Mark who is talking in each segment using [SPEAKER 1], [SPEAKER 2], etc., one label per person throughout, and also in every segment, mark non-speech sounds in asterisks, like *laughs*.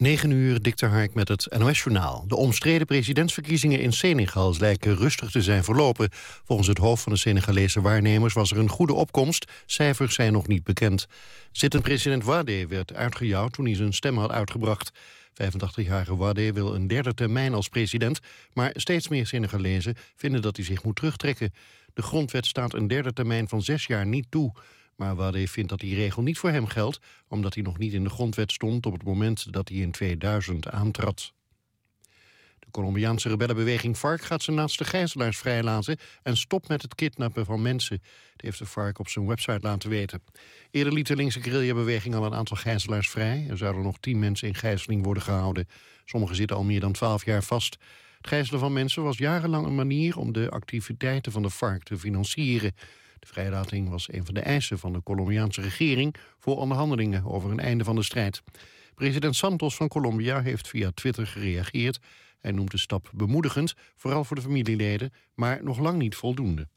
[SPEAKER 1] 9 uur, Dikter Hark met het NOS-journaal. De omstreden presidentsverkiezingen in Senegal lijken rustig te zijn verlopen. Volgens het hoofd van de Senegalese waarnemers was er een goede opkomst. Cijfers zijn nog niet bekend. Zittend president Wade werd uitgejouwd toen hij zijn stem had uitgebracht. 85-jarige Wade wil een derde termijn als president... maar steeds meer Senegalezen vinden dat hij zich moet terugtrekken. De grondwet staat een derde termijn van zes jaar niet toe... Maar Wade vindt dat die regel niet voor hem geldt... omdat hij nog niet in de grondwet stond op het moment dat hij in 2000 aantrad. De Colombiaanse rebellenbeweging FARC gaat zijn naaste gijzelaars vrijlaten... en stopt met het kidnappen van mensen. Dat heeft de FARC op zijn website laten weten. Eerder liet de linkse guerrillabeweging al een aantal gijzelaars vrij. Er zouden nog tien mensen in gijzeling worden gehouden. Sommigen zitten al meer dan twaalf jaar vast. Het gijzelen van mensen was jarenlang een manier om de activiteiten van de FARC te financieren. De vrijlating was een van de eisen van de Colombiaanse regering... voor onderhandelingen over een einde van de strijd. President Santos van Colombia heeft via Twitter gereageerd. Hij noemt de stap bemoedigend, vooral voor de familieleden... maar nog lang niet voldoende.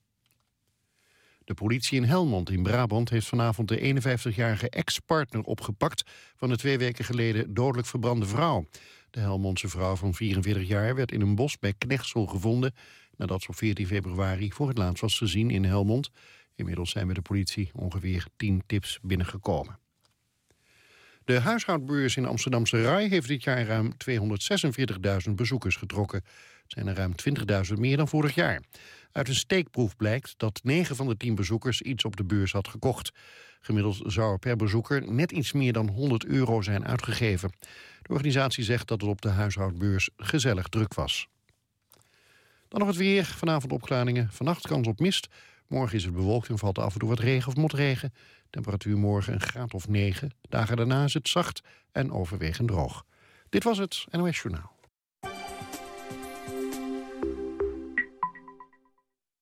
[SPEAKER 1] De politie in Helmond in Brabant heeft vanavond de 51-jarige ex-partner opgepakt... van de twee weken geleden dodelijk verbrande vrouw. De Helmondse vrouw van 44 jaar werd in een bos bij Knechtsel gevonden nadat ze op 14 februari voor het laatst was gezien in Helmond. Inmiddels zijn bij de politie ongeveer 10 tips binnengekomen. De huishoudbeurs in Amsterdamse Rai heeft dit jaar ruim 246.000 bezoekers getrokken. Het zijn er ruim 20.000 meer dan vorig jaar. Uit een steekproef blijkt dat 9 van de 10 bezoekers iets op de beurs had gekocht. Gemiddeld zou er per bezoeker net iets meer dan 100 euro zijn uitgegeven. De organisatie zegt dat het op de huishoudbeurs gezellig druk was. Dan nog het weer. Vanavond opklaringen. Vannacht kans op mist. Morgen is het bewolkt en valt af en toe wat regen of motregen. Temperatuur morgen een graad of 9. Dagen daarna is het zacht en overwegend droog. Dit was het NOS Journaal.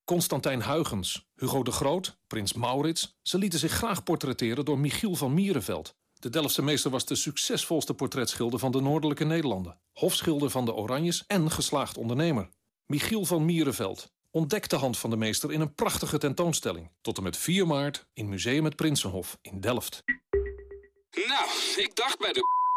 [SPEAKER 2] Constantijn Huygens, Hugo de Groot, prins Maurits... ze lieten zich graag portretteren door Michiel van Mierenveld. De Delftse meester was de succesvolste portretschilder van de Noordelijke Nederlanden. Hofschilder van de Oranjes en geslaagd ondernemer. Michiel van Mierenveld. Ontdek de hand van de meester in een prachtige tentoonstelling. Tot en met 4 maart in Museum het Prinsenhof in Delft.
[SPEAKER 3] Nou, ik dacht bij de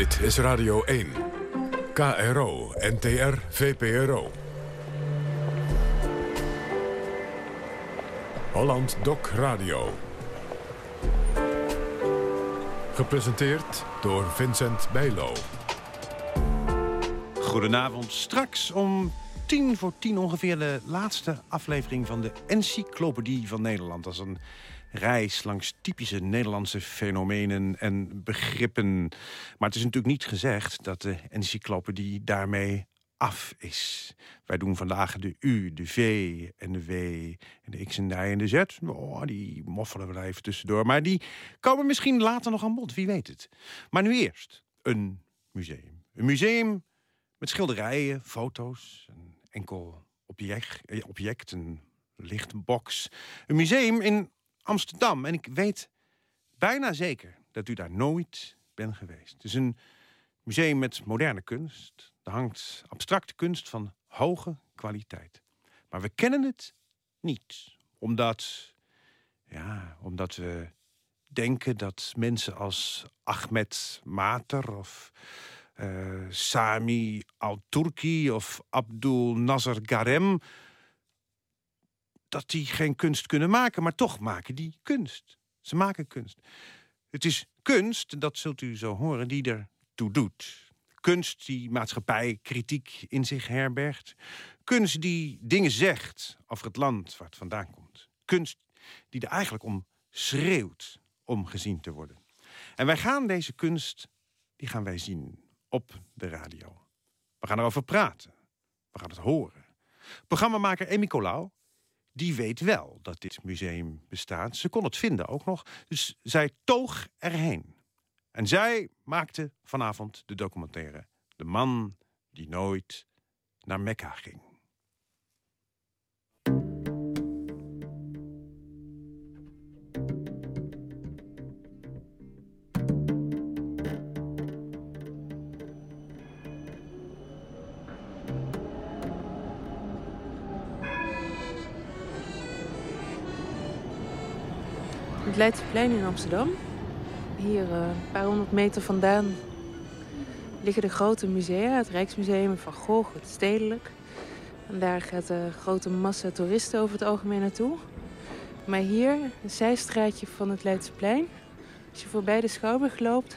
[SPEAKER 4] Dit is Radio 1. KRO, NTR, VPRO. Holland Doc Radio. Gepresenteerd door Vincent Bijlo.
[SPEAKER 5] Goedenavond. Straks om tien voor tien ongeveer de laatste aflevering van de Encyclopedie van Nederland. Dat is een reis langs typische Nederlandse fenomenen en begrippen. Maar het is natuurlijk niet gezegd dat de encyclopedie daarmee af is. Wij doen vandaag de U, de V en de W en de X en de Y en de Z. Oh, die moffelen we even tussendoor. Maar die komen misschien later nog aan bod, wie weet het. Maar nu eerst een museum. Een museum met schilderijen, foto's, een enkel object, eh, object een lichtbox. Een museum in Amsterdam. En ik weet bijna zeker dat u daar nooit bent geweest. Het is een museum met moderne kunst. Er hangt abstracte kunst van hoge kwaliteit. Maar we kennen het niet. Omdat, ja, omdat we denken dat mensen als Ahmed Mater of uh, Sami al-Turki of Abdul Nasser Garem dat die geen kunst kunnen maken, maar toch maken die kunst. Ze maken kunst. Het is kunst, dat zult u zo horen, die ertoe doet. Kunst die maatschappij kritiek in zich herbergt. Kunst die dingen zegt over het land waar het vandaan komt. Kunst die er eigenlijk om schreeuwt om gezien te worden. En wij gaan deze kunst, die gaan wij zien op de radio. We gaan erover praten. We gaan het horen. Programmamaker Amy Colau die weet wel dat dit museum bestaat. Ze kon het vinden ook nog, dus zij toog erheen. En zij maakte vanavond de documentaire De man die nooit naar Mekka ging.
[SPEAKER 6] Leidseplein in Amsterdam. Hier uh, een paar honderd meter vandaan liggen de grote musea. Het Rijksmuseum Van Gogh, het Stedelijk. En daar gaat een grote massa toeristen over het algemeen naartoe. Maar hier, een zijstraatje van het Leidseplein. Als je voorbij de Schouwburg loopt,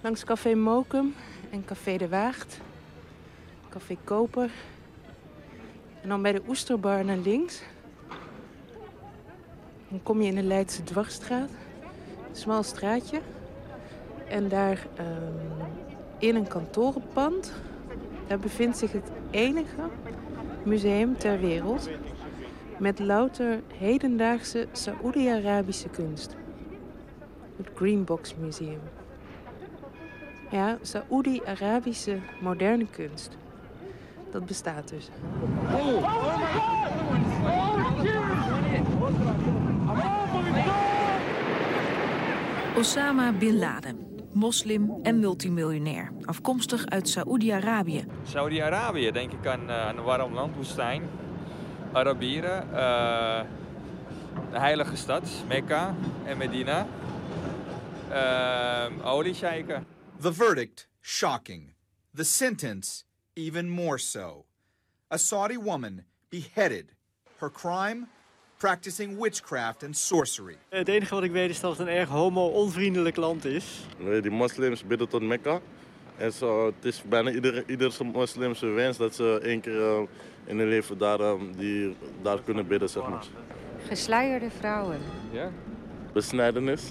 [SPEAKER 6] langs Café Mokum en Café de Waagd, Café Koper. En dan bij de Oesterbar naar links. Dan kom je in de Leidse Dwarsstraat. Een smal straatje. En daar um, in een kantorenpand... daar bevindt zich het enige museum ter wereld... met louter hedendaagse Saoedi-Arabische kunst. Het Greenbox Museum. Ja, Saoedi-Arabische moderne kunst. Dat bestaat dus.
[SPEAKER 7] Osama Bin Laden, moslim en multimiljonair, afkomstig uit Saoedi-Arabië.
[SPEAKER 8] Saoedi-Arabië, denk ik aan, uh, een warm land, woestijn, Arabieren, uh, de heilige stad, Mekka en Medina, uh, oliesheiken.
[SPEAKER 9] The verdict, shocking. The sentence, even more so. A Saudi woman beheaded. Her crime? Practicing witchcraft and sorcery.
[SPEAKER 10] Het enige wat ik weet is dat het een erg homo-onvriendelijk land is.
[SPEAKER 11] Nee, die moslims bidden tot Mekka. En zo, het is bijna ieder, iedere moslimse wens dat ze één keer uh, in hun leven daar, uh, die, daar kunnen bidden, zeg maar.
[SPEAKER 12] Gesluierde vrouwen.
[SPEAKER 11] Ja. Besnijdenis.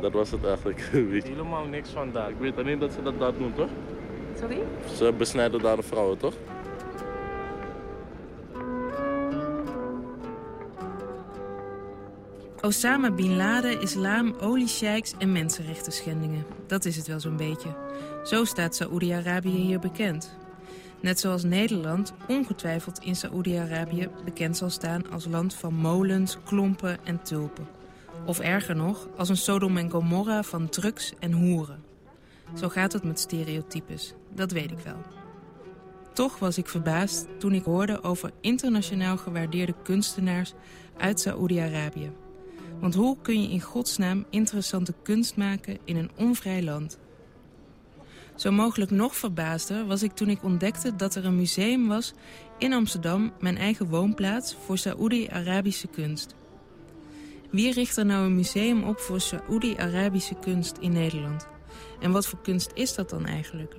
[SPEAKER 11] Dat was het eigenlijk. *laughs*
[SPEAKER 13] Helemaal niks van daar.
[SPEAKER 11] Ik weet alleen dat ze dat daar doen, toch?
[SPEAKER 6] Sorry?
[SPEAKER 11] Ze besnijden daar de vrouwen, toch?
[SPEAKER 6] Osama Bin Laden, islam, oliesheiks en mensenrechten schendingen. Dat is het wel zo'n beetje. Zo staat Saoedi-Arabië hier bekend. Net zoals Nederland ongetwijfeld in Saoedi-Arabië bekend zal staan als land van molens, klompen en tulpen. Of erger nog, als een Sodom en Gomorra van drugs en hoeren. Zo gaat het met stereotypes, dat weet ik wel. Toch was ik verbaasd toen ik hoorde over internationaal gewaardeerde kunstenaars uit Saoedi-Arabië. Want hoe kun je in godsnaam interessante kunst maken in een onvrij land? Zo mogelijk nog verbaasder was ik toen ik ontdekte dat er een museum was in Amsterdam, mijn eigen woonplaats, voor Saoedi-Arabische kunst. Wie richt er nou een museum op voor Saoedi-Arabische kunst in Nederland? En wat voor kunst is dat dan eigenlijk?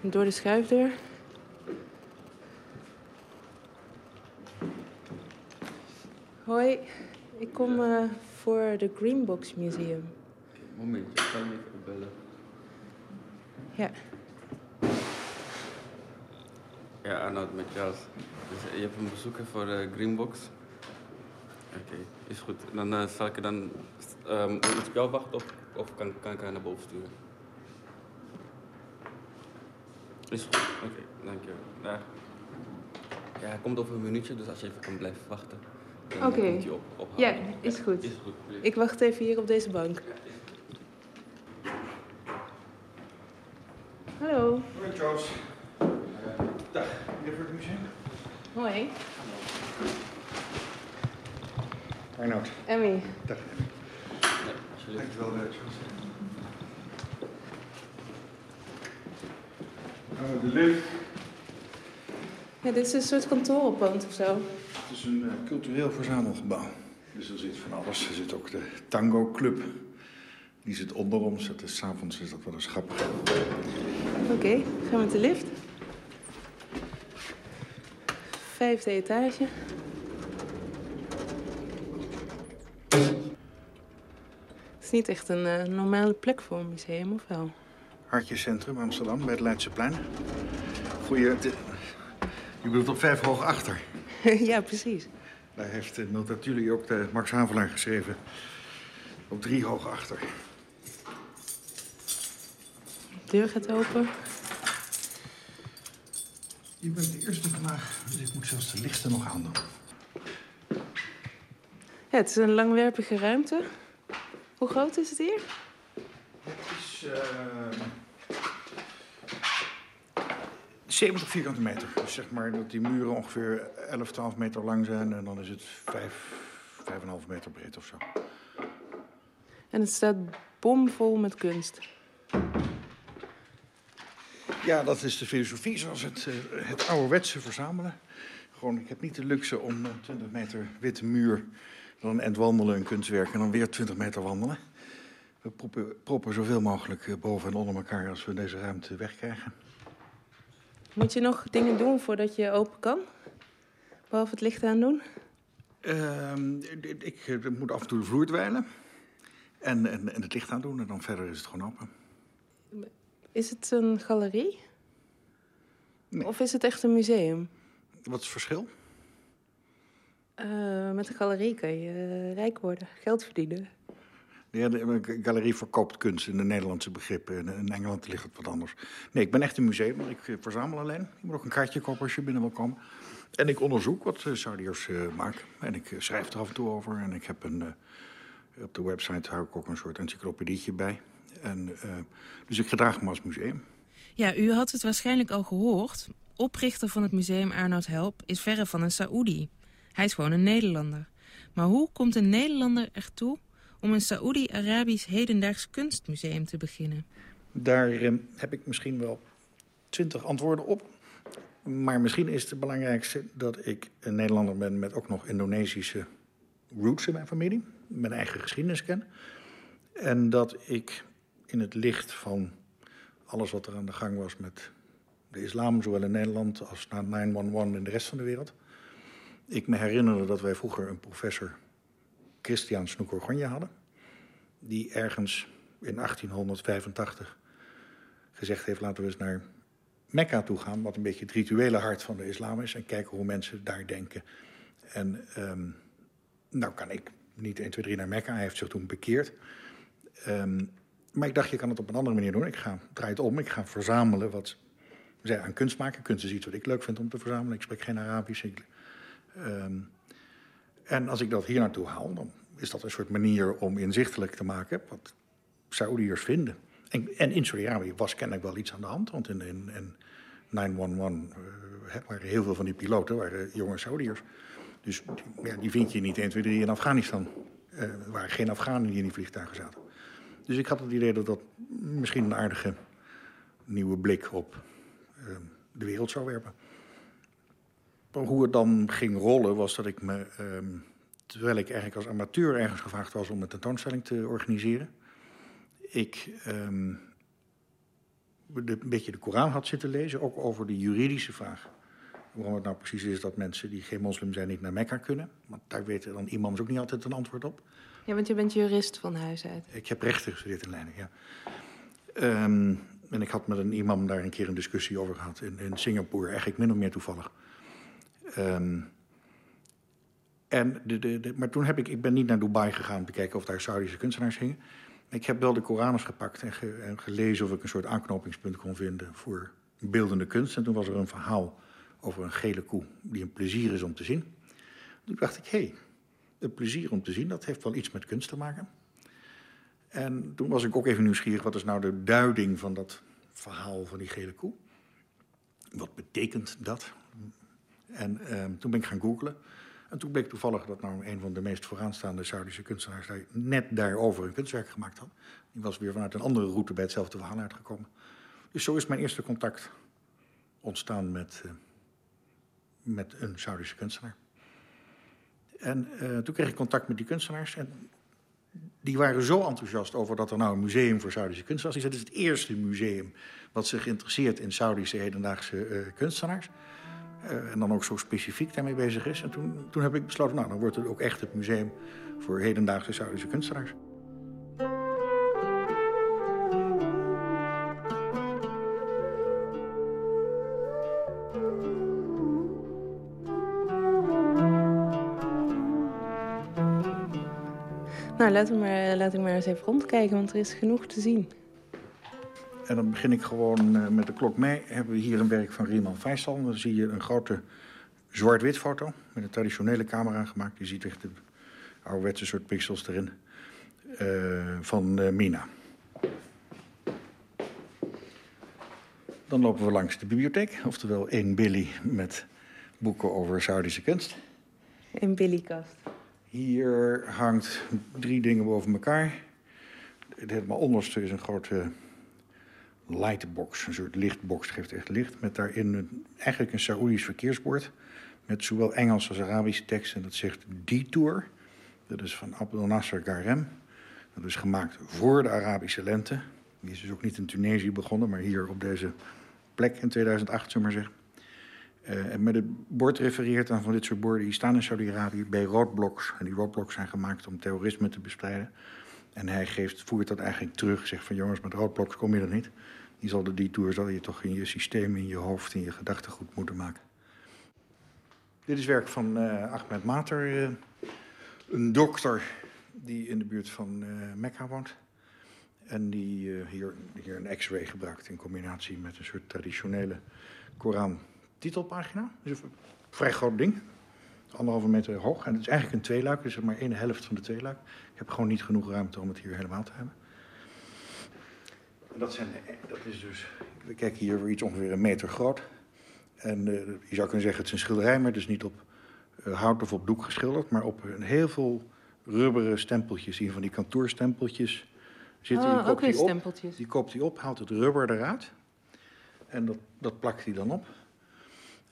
[SPEAKER 6] Door de schuifdeur. Hoi, ik kom uh, voor de Greenbox Museum.
[SPEAKER 14] Momentje, ik kan je even bellen.
[SPEAKER 6] Ja.
[SPEAKER 14] Ja, Arnoud, met jou. Dus je hebt een bezoeker voor de Greenbox. Oké, okay, is goed. Dan uh, zal ik dan... Uh, moet ik jou wachten of, of kan, kan ik haar naar boven sturen? Is goed, oké, okay, dankjewel. Ja. ja, hij komt over een minuutje, dus als je even kan blijven wachten.
[SPEAKER 6] Oké. Okay.
[SPEAKER 14] Op,
[SPEAKER 6] ja, is goed.
[SPEAKER 14] Is goed
[SPEAKER 6] ik wacht even hier op deze bank. Hallo.
[SPEAKER 5] Hoi, Charles. Dag, hier voor het museum.
[SPEAKER 6] Hoi.
[SPEAKER 5] Arnoud.
[SPEAKER 6] Emmy.
[SPEAKER 5] Dag.
[SPEAKER 14] Nee,
[SPEAKER 5] Dankjewel, Charles. Uh, de lift.
[SPEAKER 6] Ja, dit is een soort kantorenpand of zo.
[SPEAKER 5] Het is een uh, cultureel verzamelgebouw. Dus er zit van alles. Er zit ook de Tango Club. Die zit onder ons. Dat is, s'avonds is dat wel eens grappig.
[SPEAKER 6] Oké, okay, gaan we met de lift. Vijfde etage. Het is niet echt een uh, normale plek voor een museum, of wel?
[SPEAKER 13] Hartjecentrum Amsterdam, bij het Leidseplein. Goeie... Je bedoelt op vijf hoog achter. *laughs*
[SPEAKER 6] ja, precies.
[SPEAKER 13] Daar heeft de notatuli ook de Max Havelaar geschreven. Op drie hoog achter.
[SPEAKER 6] De deur gaat open.
[SPEAKER 13] Je bent de eerste vandaag, dus ik moet zelfs de lichten nog aandoen.
[SPEAKER 6] Ja, het is een langwerpige ruimte. Hoe groot is het hier?
[SPEAKER 13] Het is... Uh, 70 vierkante meter. Dus zeg maar dat die muren ongeveer 11, 12 meter lang zijn... en dan is het 5, 5,5 meter breed of zo.
[SPEAKER 6] En het staat bomvol met kunst.
[SPEAKER 13] Ja, dat is de filosofie, zoals het, uh, het ouderwetse verzamelen. Gewoon, ik heb niet de luxe om uh, 20 meter witte muur... dan een end wandelen, een kunstwerk en dan weer 20 meter wandelen. We proppen, proppen zoveel mogelijk uh, boven en onder elkaar als we deze ruimte wegkrijgen.
[SPEAKER 6] Moet je nog dingen doen voordat je open kan? Behalve het licht aandoen?
[SPEAKER 13] Ehm, ik, ik moet af en toe de vloer dweilen. En, en, en het licht aandoen en dan verder is het gewoon open.
[SPEAKER 6] Is het een galerie? Of is het echt een museum?
[SPEAKER 13] Wat is het verschil?
[SPEAKER 6] Uh, met een galerie kan je uh, rijk worden, geld verdienen.
[SPEAKER 13] Ja, de galerie verkoopt kunst in de Nederlandse begrippen. In Engeland ligt het wat anders. Nee, ik ben echt een museum, ik verzamel alleen. Je moet ook een kaartje kopen als je binnen wil komen. En ik onderzoek wat Saudiërs uh, maken. En ik schrijf er af en toe over. En ik heb een... op de website hou ik ook een soort encyclopedietje bij. En, dus ik gedraag me als museum.
[SPEAKER 6] Ja, u had het waarschijnlijk al gehoord. Oprichter van het museum Arnoud Help is verre van een Saoedi. Hij is gewoon een Nederlander. Maar hoe komt een Nederlander ertoe om een Saoedi-Arabisch hedendaags kunstmuseum te beginnen?
[SPEAKER 13] Daar uh, heb ik misschien wel twintig antwoorden op. Maar misschien is het belangrijkste dat ik een Nederlander ben met ook nog Indonesische roots in mijn familie. Mijn eigen geschiedenis ken. En dat ik in het licht van alles wat er aan de gang was met de islam, zowel in Nederland als na 9-11 in de rest van de wereld. Ik me herinnerde dat wij vroeger een professor, Christian Snoekorgonje, hadden. Die ergens in 1885 gezegd heeft, laten we eens naar Mekka toe gaan. Wat een beetje het rituele hart van de islam is. En kijken hoe mensen daar denken. En um, nou kan ik niet 1, 2, 3 naar Mekka. Hij heeft zich toen bekeerd. Um, maar ik dacht, je kan het op een andere manier doen. Ik ga, draai het om, ik ga verzamelen wat zij aan kunst maken. Kunst is iets wat ik leuk vind om te verzamelen. Ik spreek geen Arabisch. Um, en als ik dat hier naartoe haal, dan is dat een soort manier om inzichtelijk te maken wat Saoediërs vinden. En, en in Saudi-Arabië was kennelijk wel iets aan de hand. Want in, in, in 911 uh, waren heel veel van die piloten waren jonge Saoediërs. Dus ja, die vind je niet 1, 2, 3 in Afghanistan. Uh, waren geen Afghanen die in die vliegtuigen zaten. Dus ik had het idee dat dat misschien een aardige nieuwe blik op uh, de wereld zou werpen. Hoe het dan ging rollen was dat ik me, um, terwijl ik eigenlijk als amateur ergens gevraagd was om een tentoonstelling te organiseren, ik um, de, een beetje de Koran had zitten lezen, ook over de juridische vraag. Waarom het nou precies is dat mensen die geen moslim zijn niet naar Mekka kunnen. Want daar weten dan imams ook niet altijd een antwoord op.
[SPEAKER 6] Ja, want je bent jurist van huis uit.
[SPEAKER 13] Ik heb rechten gestudeerd in Leiden, ja. Um, en ik had met een imam daar een keer een discussie over gehad in, in Singapore. Eigenlijk min of meer toevallig. Um, en de, maar toen heb ik, ik ben niet naar Dubai gegaan om te kijken of daar Saudische kunstenaars hingen. Ik heb wel de Koranus gepakt en, ge, en gelezen of ik een soort aanknopingspunt kon vinden voor beeldende kunst. En toen was er een verhaal over een gele koe die een plezier is om te zien. Toen dacht ik, hé, hey, het plezier om te zien, dat heeft wel iets met kunst te maken. En toen was ik ook even nieuwsgierig, wat is nou de duiding van dat verhaal van die gele koe? Wat betekent dat? En uh, toen ben ik gaan googlen. En toen bleek toevallig dat nou een van de meest vooraanstaande Saudische kunstenaars daar net daarover een kunstwerk gemaakt had. Die was weer vanuit een andere route bij hetzelfde verhaal uitgekomen. Dus zo is mijn eerste contact ontstaan met, uh, met een Saudische kunstenaar. En uh, toen kreeg ik contact met die kunstenaars. En die waren zo enthousiast over dat er nou een museum voor Saudische kunstenaars is. Het is het eerste museum wat zich interesseert in Saudische hedendaagse uh, kunstenaars. Eh, en dan ook zo specifiek daarmee bezig is. En toen, toen heb ik besloten, nou, dan wordt het ook echt het museum voor hedendaagse Saudische kunstenaars.
[SPEAKER 6] Nou, laten we maar, laat ik maar eens even rondkijken, want er is genoeg te zien.
[SPEAKER 13] En dan begin ik gewoon uh, met de klok mee. Hebben we hier een werk van Riemann Faisal. Dan zie je een grote zwart-wit foto met een traditionele camera gemaakt. Je ziet echt de ouderwetse soort pixels erin. Uh, van uh, Mina. Dan lopen we langs de bibliotheek, oftewel één Billy met boeken over Saudische kunst.
[SPEAKER 6] Een Billykast.
[SPEAKER 13] Hier hangt drie dingen boven elkaar. Het helemaal onderste is een grote lightbox, een soort lichtbox, geeft echt licht. Met daarin een, eigenlijk een Saoedisch verkeersbord. Met zowel Engels als Arabische tekst. En dat zegt Detour. Dat is van Abdel Nasser Garem. Dat is gemaakt voor de Arabische lente. Die is dus ook niet in Tunesië begonnen, maar hier op deze plek in 2008, zullen maar zeggen. Uh, en met het bord refereert aan van dit soort borden. Die staan in Saudi-Arabië bij roadblocks. En die roadblocks zijn gemaakt om terrorisme te bestrijden. En hij geeft, voert dat eigenlijk terug. Zegt van jongens, met roadblocks kom je er niet. Die zal de detour zal je toch in je systeem, in je hoofd, in je gedachtegoed moeten maken. Dit is werk van uh, Ahmed Mater. Uh, een dokter die in de buurt van Mekka woont. En die hier, hier een x-ray gebruikt in combinatie met een soort traditionele Koran titelpagina. Dus een vrij groot ding. Anderhalve meter hoog. En het is eigenlijk een tweeluik, dus maar één helft van de tweeluik. Ik heb gewoon niet genoeg ruimte om het hier helemaal te hebben. En dat, zijn, dat is dus, we kijken hier voor iets ongeveer een meter groot. En uh, je zou kunnen zeggen, het is een schilderij, maar het is niet op uh, hout of op doek geschilderd, maar op een heel veel rubberen stempeltjes, hier van die kantoorstempeltjes zitten.
[SPEAKER 6] Oh,
[SPEAKER 13] die
[SPEAKER 6] ook weer
[SPEAKER 13] die op,
[SPEAKER 6] stempeltjes.
[SPEAKER 13] Die koopt hij op, haalt het rubber eruit. En dat, dat plakt hij dan op.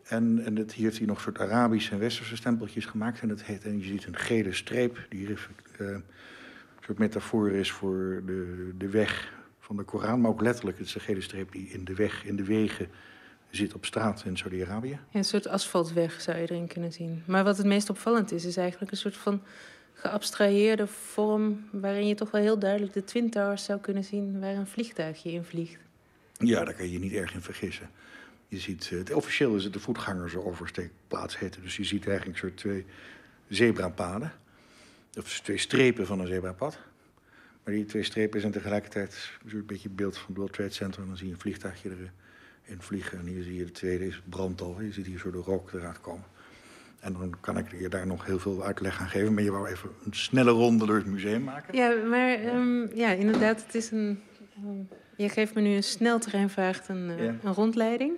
[SPEAKER 13] En, en het, hier heeft hij nog soort Arabische en Westerse stempeltjes gemaakt. En, dat heet, en je ziet een gele streep die uh, een soort metafoor is voor de, de weg van de Koran. Maar ook letterlijk, het is een gele streep die in de weg, in de wegen zit op straat in Saudi-Arabië.
[SPEAKER 6] Ja, een soort asfaltweg zou je erin kunnen zien. Maar wat het meest opvallend is, is eigenlijk een soort van geabstraheerde vorm... waarin je toch wel heel duidelijk de Twin Towers zou kunnen zien... waar een vliegtuigje in vliegt.
[SPEAKER 13] Ja, daar kan je je niet erg in vergissen. Je ziet, het, officieel is het de voetgangersoversteekplaats heten. Dus je ziet eigenlijk een soort twee zebrapaden. Of twee strepen van een zebrapad. Maar die twee strepen zijn tegelijkertijd een beetje beeld van het World Trade Center. En dan zie je een vliegtuigje erin vliegen. En hier zie je de tweede is brandt al. Je ziet hier zo de rook eruit komen. En dan kan ik je daar nog heel veel uitleg aan geven. Maar je wou even een snelle ronde door het museum maken.
[SPEAKER 6] Ja, maar um, ja, inderdaad, het is een... Um, je geeft me nu een sneltreinvaart, een, uh, ja. een rondleiding.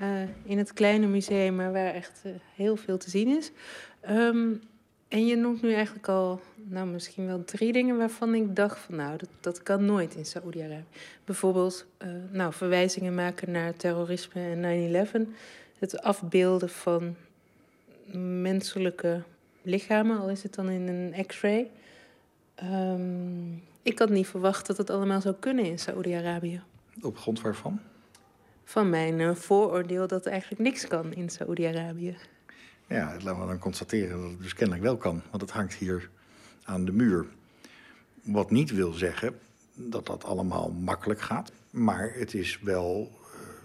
[SPEAKER 6] Uh, in het kleine museum, maar waar echt uh, heel veel te zien is. Um, en je noemt nu eigenlijk al, nou misschien wel drie dingen waarvan ik dacht van nou, dat, dat kan nooit in Saoedi-Arabië. Bijvoorbeeld, uh, nou, verwijzingen maken naar terrorisme en 9-11. Het afbeelden van menselijke lichamen, al is het dan in een x-ray. Um, ik had niet verwacht dat het allemaal zou kunnen in Saoedi-Arabië.
[SPEAKER 13] Op grond waarvan?
[SPEAKER 6] Van mijn uh, vooroordeel dat er eigenlijk niks kan in Saoedi-Arabië.
[SPEAKER 13] Ja, laten we dan constateren dat het dus kennelijk wel kan. Want het hangt hier aan de muur. Wat niet wil zeggen dat dat allemaal makkelijk gaat. Maar het is wel...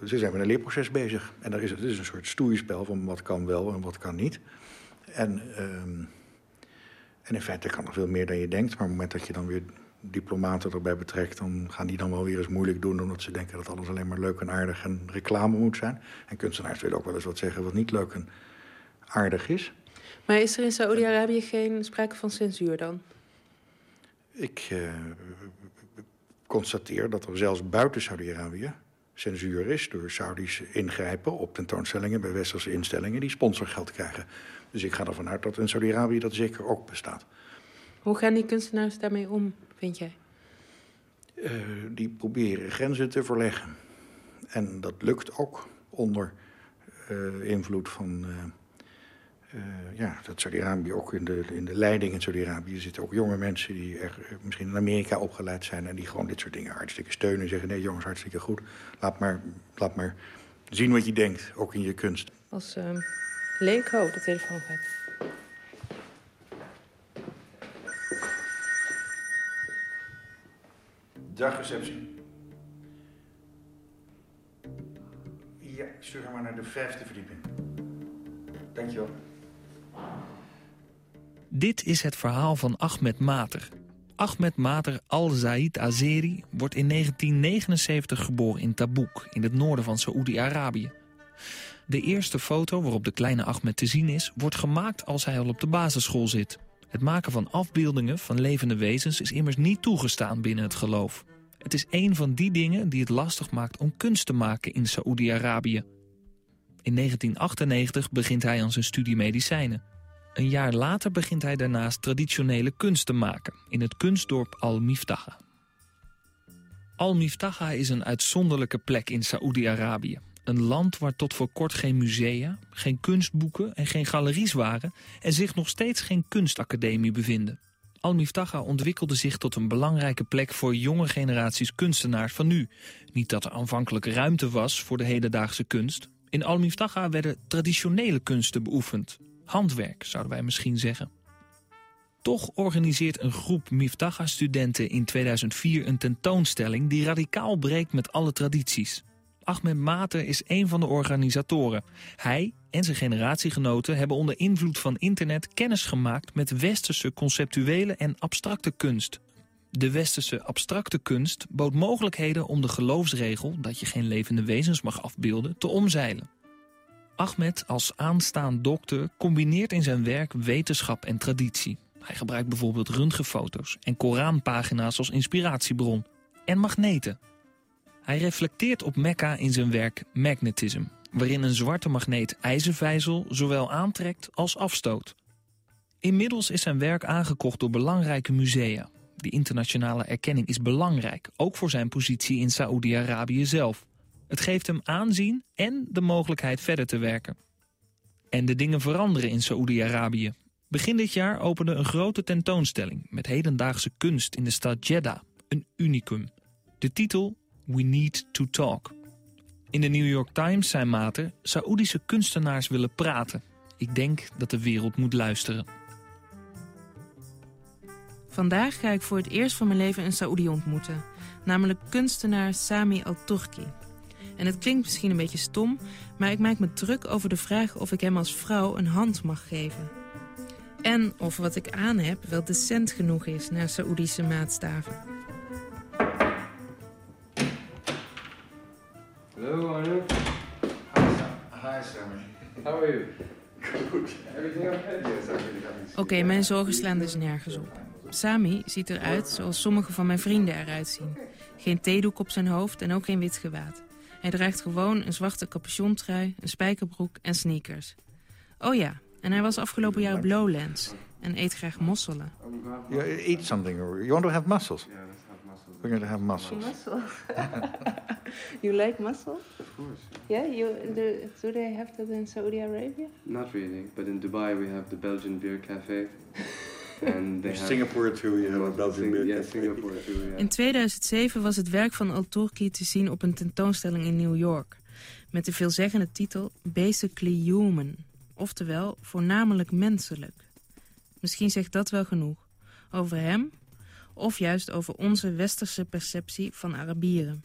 [SPEAKER 13] Uh, ze zijn met een leerproces bezig. En daar is het, is een soort stoeispel van wat kan wel en wat kan niet. En, uh, en in feite kan er veel meer dan je denkt. Maar op het moment dat je dan weer diplomaten erbij betrekt... dan gaan die dan wel weer eens moeilijk doen... omdat ze denken dat alles alleen maar leuk en aardig en reclame moet zijn. En kunstenaars willen ook wel eens wat zeggen wat niet leuk en aardig is.
[SPEAKER 6] Maar is er in Saoedi-Arabië geen sprake van censuur dan?
[SPEAKER 13] Ik uh, constateer dat er zelfs buiten Saudi-Arabië censuur is... door Saudische ingrijpen op tentoonstellingen bij westerse instellingen... die sponsorgeld krijgen. Dus ik ga ervan uit dat in Saudi-Arabië dat zeker ook bestaat.
[SPEAKER 6] Hoe gaan die kunstenaars daarmee om, vind jij?
[SPEAKER 13] Uh, die proberen grenzen te verleggen. En dat lukt ook onder uh, invloed van... Uh, ja, dat Saudi-Arabië ook in de, in de leiding in Saudi-Arabië zitten ook jonge mensen die er misschien in Amerika opgeleid zijn en die gewoon dit soort dingen hartstikke steunen en zeggen: nee, jongens, hartstikke goed. Laat maar, laat maar zien wat je denkt, ook in je kunst.
[SPEAKER 6] Als leek, oh, de telefoon gaat.
[SPEAKER 13] Dag receptie. Ja, stuur maar naar de vijfde verdieping. Dankjewel.
[SPEAKER 15] Dit is het verhaal van Ahmed Mater. Ahmed Mater al-Zaid Azeri wordt in 1979 geboren in Tabuk, in het noorden van Saoedi-Arabië. De eerste foto waarop de kleine Ahmed te zien is... wordt gemaakt als hij al op de basisschool zit. Het maken van afbeeldingen van levende wezens is immers niet toegestaan binnen het geloof. Het is een van die dingen die het lastig maakt om kunst te maken in Saoedi-Arabië. In 1998 begint hij aan zijn studie medicijnen. Een jaar later begint hij daarnaast traditionele kunst te maken... in het kunstdorp Al-Miftaha. Al-Miftaha is een uitzonderlijke plek in Saoedi-Arabië. Een land waar tot voor kort geen musea, geen kunstboeken en geen galeries waren... en zich nog steeds geen kunstacademie bevinden. Al-Miftaha ontwikkelde zich tot een belangrijke plek voor jonge generaties kunstenaars van nu. Niet dat er aanvankelijk ruimte was voor de hedendaagse kunst. In Al-Miftaha werden traditionele kunsten beoefend. Handwerk, zouden wij misschien zeggen. Toch organiseert een groep Miftaha-studenten in 2004 een tentoonstelling... die radicaal breekt met alle tradities. Ahmed Mater is een van de organisatoren. Hij en zijn generatiegenoten hebben onder invloed van internet kennis gemaakt met westerse conceptuele en abstracte kunst. De westerse abstracte kunst bood mogelijkheden om de geloofsregel dat je geen levende wezens mag afbeelden te omzeilen. Ahmed als aanstaand dokter combineert in zijn werk wetenschap en traditie. Hij gebruikt bijvoorbeeld röntgenfoto's en Koranpagina's als inspiratiebron en magneten. Hij reflecteert op Mekka in zijn werk Magnetism, waarin een zwarte magneet ijzervijzel zowel aantrekt als afstoot. Inmiddels is zijn werk aangekocht door belangrijke musea. Die internationale erkenning is belangrijk, ook voor zijn positie in Saoedi-Arabië zelf. Het geeft hem aanzien en de mogelijkheid verder te werken. En de dingen veranderen in Saoedi-Arabië. Begin dit jaar opende een grote tentoonstelling met hedendaagse kunst in de stad Jeddah, een unicum. De titel We Need to Talk. In de New York Times zijn maten Saoedische kunstenaars willen praten. Ik denk dat de wereld moet luisteren.
[SPEAKER 6] Vandaag ga ik voor het eerst van mijn leven een Saoedi ontmoeten. Namelijk kunstenaar Sami Al-Turki. En het klinkt misschien een beetje stom, maar ik maak me druk over de vraag of ik hem als vrouw een hand mag geven. En of wat ik aan heb wel decent genoeg is naar Saoedische maatstaven. Oké, mijn zorgen slaan dus nergens op. Sami ziet eruit zoals sommige van mijn vrienden eruit zien. Geen theedoek op zijn hoofd en ook geen wit gewaad. Hij draagt gewoon een zwarte capuchontrui, een spijkerbroek en sneakers. Oh ja, en hij was afgelopen jaar op Lowlands en eet graag mosselen.
[SPEAKER 13] You eat something, you want to have mussels? Yeah, let's have mussels. We're going to have mussels.
[SPEAKER 16] Mussels. *laughs* you like mussels?
[SPEAKER 17] Of course.
[SPEAKER 16] Yeah, you do, do they have that in Saudi Arabia?
[SPEAKER 17] Not really, but in Dubai we have the Belgian Beer Cafe. *laughs* and they
[SPEAKER 13] In
[SPEAKER 17] have
[SPEAKER 13] Singapore too, you have a Belgian
[SPEAKER 17] Sing-
[SPEAKER 13] beer
[SPEAKER 17] Yeah,
[SPEAKER 13] cafe.
[SPEAKER 17] Singapore too. Yeah.
[SPEAKER 6] In 2007 was het werk van Al-Turki te zien op een tentoonstelling in New York. Met de veelzeggende titel Basically Human. Oftewel, voornamelijk menselijk. Misschien zegt dat wel genoeg. Over hem, of juist over onze westerse perceptie van Arabieren.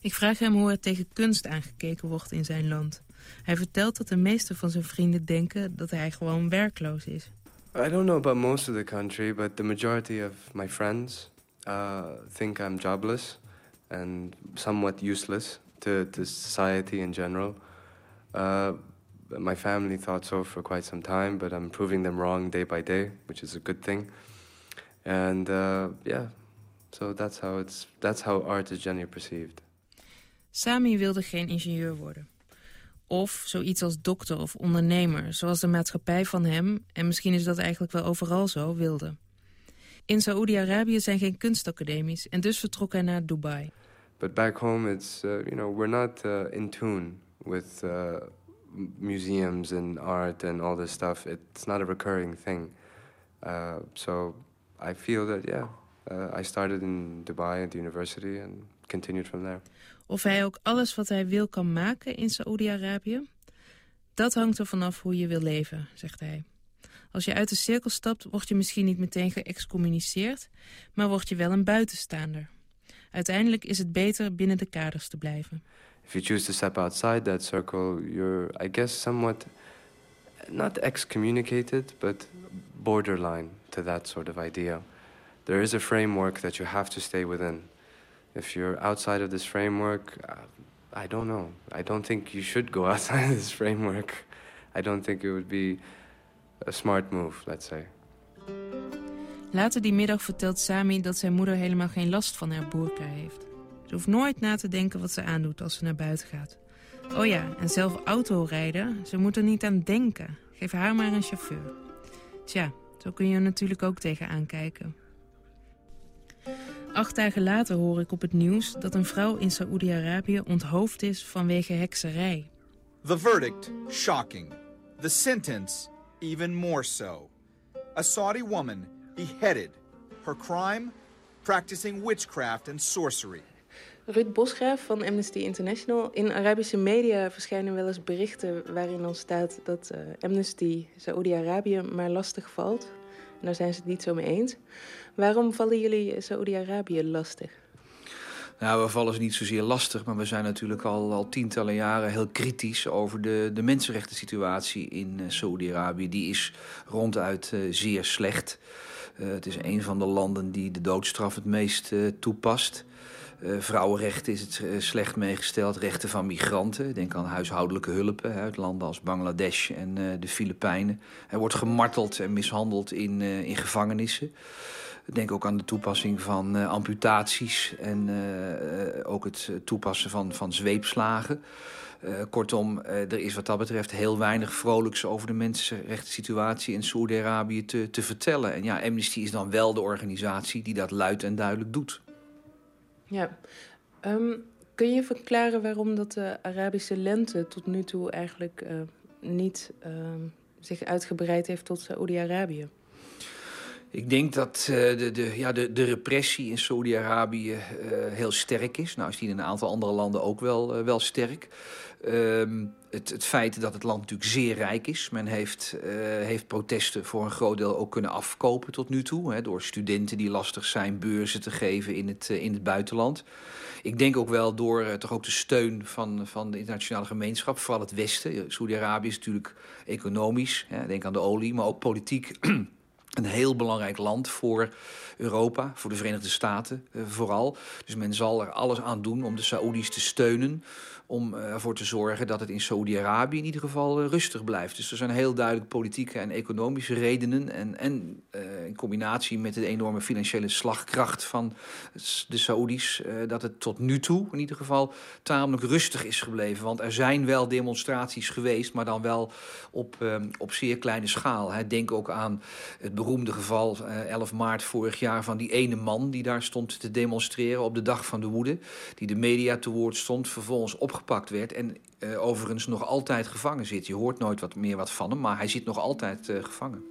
[SPEAKER 6] Ik vraag hem hoe er tegen kunst aangekeken wordt in zijn land. Hij vertelt dat de meeste van zijn vrienden denken dat hij gewoon werkloos is.
[SPEAKER 17] I don't know about most of the country, but the majority of my friends uh, think I'm jobless and somewhat useless to, to society in general. Uh, my family thought so for quite some time, but I'm proving them wrong day by day, which is a good thing. And uh, yeah, so that's how it's that's how art is generally perceived.
[SPEAKER 6] Sami wilde geen ingenieur worden. Of zoiets als dokter of ondernemer, zoals de maatschappij van hem... en misschien is dat eigenlijk wel overal zo, wilde. In Saoedi-Arabië zijn geen kunstacademies en dus vertrok hij naar Dubai.
[SPEAKER 17] But back home, it's uh, you know we're not uh, in tune with uh, museums and art and all this stuff. It's not a recurring thing. Uh, so I feel that yeah, uh, I started in Dubai at the university and continued from there.
[SPEAKER 6] Of hij ook alles wat hij wil kan maken in Saoedi-Arabië? Dat hangt er vanaf hoe je wil leven, zegt hij. Als je uit de cirkel stapt, word je misschien niet meteen geëxcommuniceerd... maar word je wel een buitenstaander. Uiteindelijk is het beter binnen de kaders te blijven.
[SPEAKER 17] If if you choose to step outside that circle, you're, I guess, somewhat not excommunicated, but borderline to that sort of idea. There is a framework that you have to stay within. If you're outside of this framework, uh, I don't know. I don't think you should go *laughs* outside of this framework. I don't think it would be a smart move, let's say.
[SPEAKER 18] Later die middag vertelt Sami dat zijn moeder helemaal geen last van haar boerka heeft. Ze hoeft nooit na te denken wat ze aandoet als ze naar buiten gaat. Oh ja, en zelf autorijden, ze moet er niet aan denken. Geef haar maar een chauffeur. Tja, zo kun je er natuurlijk ook tegenaan kijken. Acht dagen later hoor ik op het nieuws dat een vrouw in Saoedi-Arabië onthoofd is vanwege hekserij.
[SPEAKER 9] The verdict, shocking. The sentence, even more so. A Saudi woman beheaded. Her crime, practicing witchcraft and sorcery.
[SPEAKER 6] Ruud Bosgraaf van Amnesty International. In Arabische media verschijnen wel eens berichten waarin dan staat dat uh, Amnesty Saoedi-Arabië maar lastig valt. Daar zijn ze het niet zo mee eens. Waarom vallen jullie Saoedi-Arabië lastig?
[SPEAKER 19] Nou, we vallen ze niet zozeer lastig, maar we zijn natuurlijk al, al tientallen jaren heel kritisch over de, de mensenrechten situatie in uh, Saoedi-Arabië. Die is ronduit uh, zeer slecht. Het is een van de landen die de doodstraf het meest toepast. Uh, vrouwenrechten is het uh, slecht meegesteld. Rechten van migranten. Denk aan huishoudelijke hulpen uit landen als Bangladesh en uh, de Filipijnen. Er wordt gemarteld en mishandeld in, in gevangenissen. Denk ook aan de toepassing van amputaties en ook het toepassen van, van zweepslagen. kortom, er is wat dat betreft heel weinig vrolijks over de mensenrechten situatie in Saoedi-Arabië te, te vertellen. En ja, Amnesty is dan wel de organisatie die dat luid en duidelijk doet.
[SPEAKER 6] Ja. Um, kun je verklaren waarom dat de Arabische lente tot nu toe eigenlijk uh, niet uh, zich uitgebreid heeft tot Saoedi-Arabië?
[SPEAKER 19] Ik denk dat uh, de, de, ja, de, de repressie in Saoedi-Arabië heel sterk is. Nou is die in een aantal andere landen ook wel, wel sterk. Um, het, het, feit dat het land natuurlijk zeer rijk is. Men heeft, uh, heeft protesten voor een groot deel ook kunnen afkopen tot nu toe. Hè, door studenten die lastig zijn beurzen te geven in het, uh, in het buitenland. Ik denk ook wel door uh, toch ook de steun van, van de internationale gemeenschap. Vooral het Westen. Saudi-Arabië is natuurlijk economisch. Hè, denk aan de olie. Maar ook politiek *clears throat* een heel belangrijk land voor Europa, voor de Verenigde Staten vooral. Dus men zal er alles aan doen om de Saoedi's te steunen om ervoor te zorgen dat het in Saoedi-Arabië in ieder geval rustig blijft. Dus er zijn heel duidelijk politieke en economische redenen. En, en uh, in combinatie met de enorme financiële slagkracht van de Saoedi's... Dat het tot nu toe in ieder geval tamelijk rustig is gebleven. Want er zijn wel demonstraties geweest, maar dan wel op, uh, op zeer kleine schaal. Denk ook aan het beroemde geval 11 maart vorig jaar van die ene man... die daar stond te demonstreren op de dag van de woede. Die de media te woord stond, vervolgens opgepakt opgepakt werd en uh, overigens nog altijd gevangen zit. Je hoort nooit wat meer wat van hem, maar hij zit nog altijd uh, gevangen.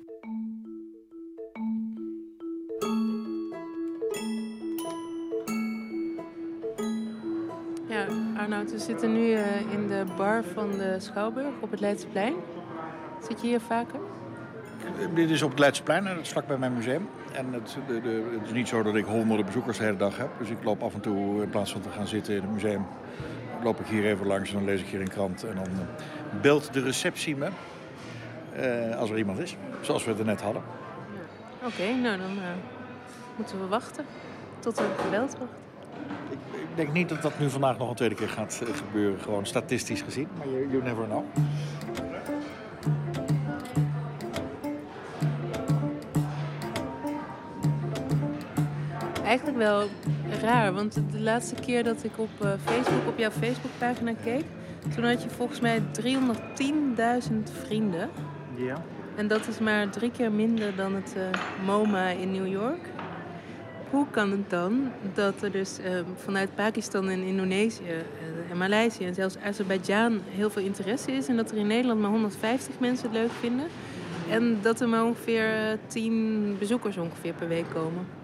[SPEAKER 6] Ja, Arnoud, we zitten nu uh, in de bar van de Schouwburg op het Leidseplein. Zit je hier vaker?
[SPEAKER 13] Dit is op het Leidseplein en dat is vlakbij mijn museum. En het, de, de, het is niet zo dat ik honderden bezoekers de hele dag heb. Dus ik loop af en toe, in plaats van te gaan zitten in het museum, loop ik hier even langs en dan lees ik hier een krant. En dan beeldt de receptie me, uh, als er iemand is, zoals we het er net hadden.
[SPEAKER 6] Ja. Oké, okay, nou dan uh, moeten we wachten tot er gebeld wordt.
[SPEAKER 13] Ik, ik, denk niet dat dat nu vandaag nog een tweede keer gaat gebeuren, gewoon statistisch gezien. Maar you, you never know.
[SPEAKER 6] Eigenlijk wel raar, want de laatste keer dat ik op uh, Facebook, op jouw Facebookpagina keek, toen had je volgens mij 310.000 vrienden.
[SPEAKER 13] Ja.
[SPEAKER 6] En dat is maar drie keer minder dan het uh, MoMA in New York. Hoe kan het dan dat er dus uh, vanuit Pakistan en Indonesië en Maleisië en zelfs Azerbeidzjan heel veel interesse is en dat er in Nederland maar 150 mensen het leuk vinden en dat er maar ongeveer 10 bezoekers ongeveer per week komen?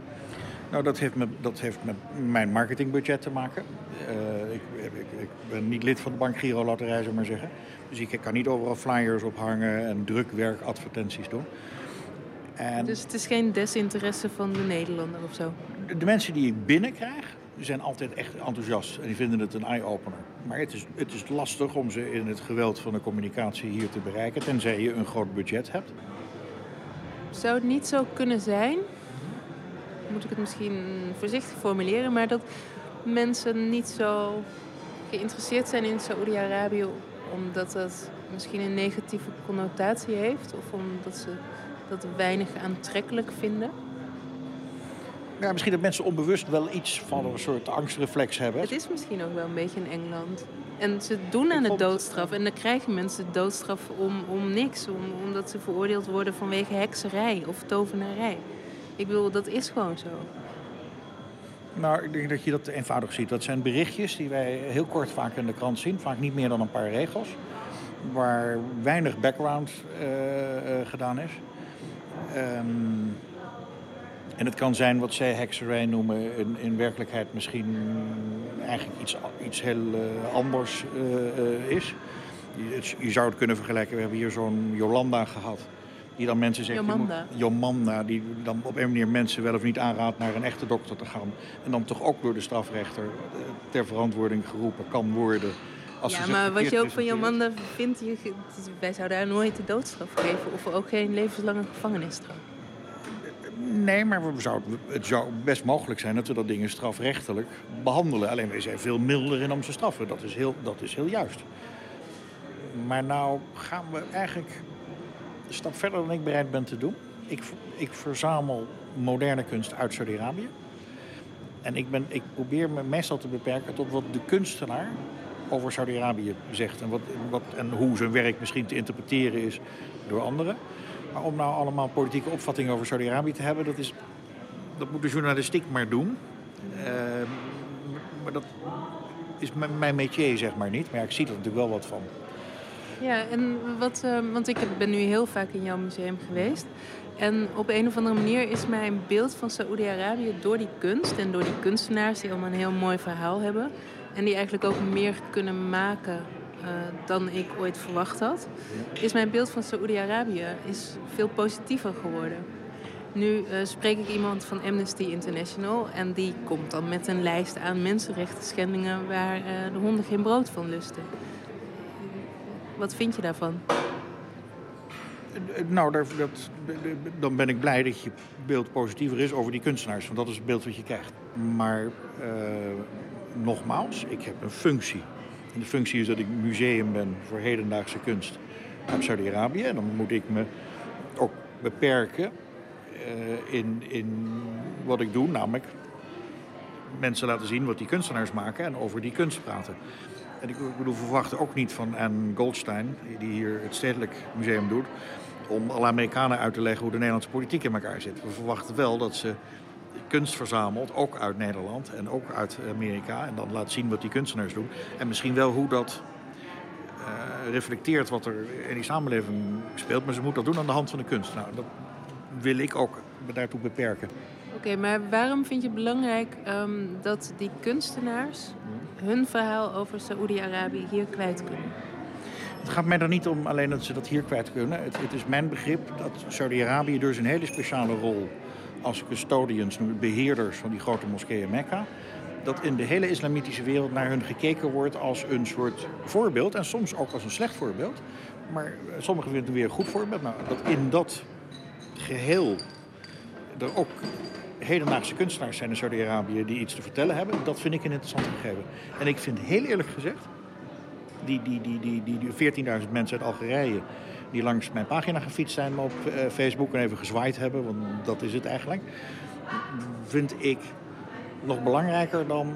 [SPEAKER 13] Nou, dat heeft, met, dat heeft met mijn marketingbudget te maken. Uh, ik, ik, ik, ben niet lid van de Bank Giro Loterij, zou maar zeggen. Dus ik kan niet overal flyers ophangen en drukwerkadvertenties doen.
[SPEAKER 6] En dus het is geen desinteresse van de Nederlander of zo?
[SPEAKER 13] De, de mensen die ik binnenkrijg, zijn altijd echt enthousiast en die vinden het een eye-opener. Maar het is, het is lastig om ze in het geweld van de communicatie hier te bereiken, tenzij je een groot budget hebt.
[SPEAKER 6] Zou het niet zo kunnen zijn, moet ik het misschien voorzichtig formuleren, maar dat mensen niet zo geïnteresseerd zijn in Saoedi-Arabië omdat dat misschien een negatieve connotatie heeft of omdat ze dat weinig aantrekkelijk vinden?
[SPEAKER 13] Ja, misschien dat mensen onbewust wel iets van een soort angstreflex hebben.
[SPEAKER 6] Het is misschien ook wel een beetje in Engeland. En ze doen aan de doodstraf. En dan krijgen mensen de doodstraf om, om niks. Om, omdat ze veroordeeld worden vanwege hekserij of tovenarij. Ik bedoel, dat is gewoon zo.
[SPEAKER 13] Nou, ik denk dat je dat eenvoudig ziet. Dat zijn berichtjes die wij heel kort vaak in de krant zien. Vaak niet meer dan een paar regels. Waar weinig background uh, uh, gedaan is. Um, en het kan zijn wat zij hekserij noemen, in, in werkelijkheid misschien eigenlijk iets, iets heel uh, anders is. Je, je, zou het kunnen vergelijken, we hebben hier zo'n Jolanda gehad. Die dan mensen zegt,
[SPEAKER 6] Jomanda.
[SPEAKER 13] Moet, Jomanda, die dan op een manier mensen wel of niet aanraadt naar een echte dokter te gaan. En dan toch ook door de strafrechter ter verantwoording geroepen kan worden. Als
[SPEAKER 6] ja, maar wat je ook van Jomanda vindt, je, wij zouden daar nooit de doodstraf geven. Of ook geen levenslange gevangenisstraf.
[SPEAKER 13] Nee, maar we zouden, het zou best mogelijk zijn dat we dat dingen strafrechtelijk behandelen. Alleen wij zijn veel milder in onze straffen. Dat is heel, dat is heel juist. Maar nou gaan we eigenlijk stap verder dan ik bereid ben te doen. Ik, ik verzamel moderne kunst uit Saudi-Arabië. En ik, ben, ik probeer me meestal te beperken tot wat de kunstenaar over Saudi-Arabië zegt. En, wat, wat, en hoe zijn werk misschien te interpreteren is door anderen. Maar om nou allemaal politieke opvattingen over Saudi-Arabië te hebben, dat, is, dat moet de journalistiek maar doen. Uh, maar dat is mijn métier, zeg maar niet. Maar ik zie er natuurlijk wel wat van.
[SPEAKER 6] Ja, en wat, uh, want ik ben nu heel vaak in jouw museum geweest. En op een of andere manier is mij een beeld van Saoedi-Arabië door die kunst en door die kunstenaars die allemaal een heel mooi verhaal hebben. En die eigenlijk ook meer kunnen maken uh, dan ik ooit verwacht had, is mijn beeld van Saoedi-Arabië veel positiever geworden. Nu uh, spreek ik iemand van Amnesty International en die komt dan met een lijst aan mensenrechten schendingen waar uh, de honden geen brood van lusten. Wat vind je daarvan?
[SPEAKER 13] Nou, dat, dan ben ik blij dat je beeld positiever is over die kunstenaars. Want dat is het beeld wat je krijgt. Maar nogmaals, ik heb een functie. En de functie is dat ik museum ben voor hedendaagse kunst uit Saudi-Arabië. En dan moet ik me ook beperken in, in wat ik doe, namelijk mensen laten zien wat die kunstenaars maken en over die kunst praten. En ik bedoel, verwachten ook niet van Anne Goldstein, die hier het Stedelijk Museum doet, om alle Amerikanen uit te leggen hoe de Nederlandse politiek in elkaar zit. We verwachten wel dat ze kunst verzamelt, ook uit Nederland en ook uit Amerika. En dan laat zien wat die kunstenaars doen. En misschien wel hoe dat uh, reflecteert wat er in die samenleving speelt. Maar ze moet dat doen aan de hand van de kunst. Nou, dat wil ik ook daartoe beperken.
[SPEAKER 6] Oké, okay, maar waarom vind je het belangrijk um, dat die kunstenaars hun verhaal over Saoedi-Arabië hier kwijt kunnen?
[SPEAKER 13] Het gaat mij er niet om alleen dat ze dat hier kwijt kunnen. Het, is mijn begrip dat Saudi-Arabië dus een hele speciale rol als custodians, beheerders van die grote moskeeën Mekka, dat in de hele islamitische wereld naar hun gekeken wordt als een soort voorbeeld. En soms ook als een slecht voorbeeld. Maar sommigen vinden het weer een goed voorbeeld. Nou, dat in dat geheel er ook hedendaagse kunstenaars zijn in Saudi-Arabië die iets te vertellen hebben. Dat vind ik een interessant gegeven. En ik vind heel eerlijk gezegd, die, die, die, die, die, die 14.000 mensen uit Algerije die langs mijn pagina gefietst zijn op uh, Facebook en even gezwaaid hebben, want dat is het eigenlijk, vind ik nog belangrijker dan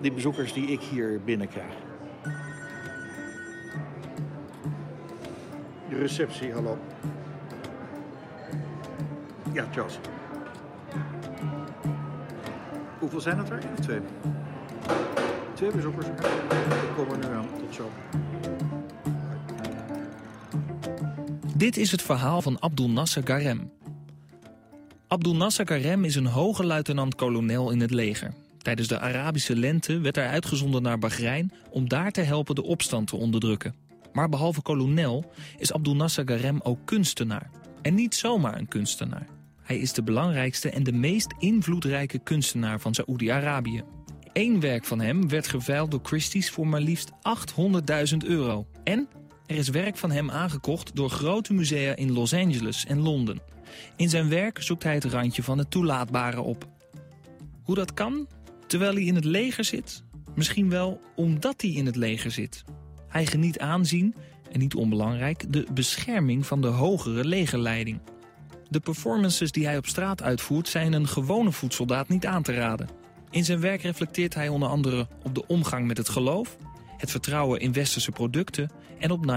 [SPEAKER 13] die bezoekers die ik hier binnenkrijg. De receptie, hallo. Ja, Charles. Hoeveel zijn er? Eén twee? Twee bezoekers. Ik kom nu. Tot zo.
[SPEAKER 15] Dit is het verhaal van Abdul Nasser Garem. Abdul Nasser Garem is een hoge luitenant-kolonel in het leger. Tijdens de Arabische lente werd hij uitgezonden naar Bahrein... om daar te helpen de opstand te onderdrukken. Maar behalve kolonel is Abdul Nasser Garem ook kunstenaar. En niet zomaar een kunstenaar. Hij is de belangrijkste en de meest invloedrijke kunstenaar van Saoedi-Arabië. Eén werk van hem werd geveild door Christie's voor maar liefst 800.000 euro. En er is werk van hem aangekocht door grote musea in Los Angeles en Londen. In zijn werk zoekt hij het randje van het toelaatbare op. Hoe dat kan? Terwijl hij in het leger zit? Misschien wel omdat hij in het leger zit. Hij geniet aanzien, en niet onbelangrijk, de bescherming van de hogere legerleiding. De performances die hij op straat uitvoert zijn een gewone voedsoldaat niet aan te raden. In zijn werk reflecteert hij onder andere op de omgang met het geloof, het vertrouwen in westerse producten en op 9-11.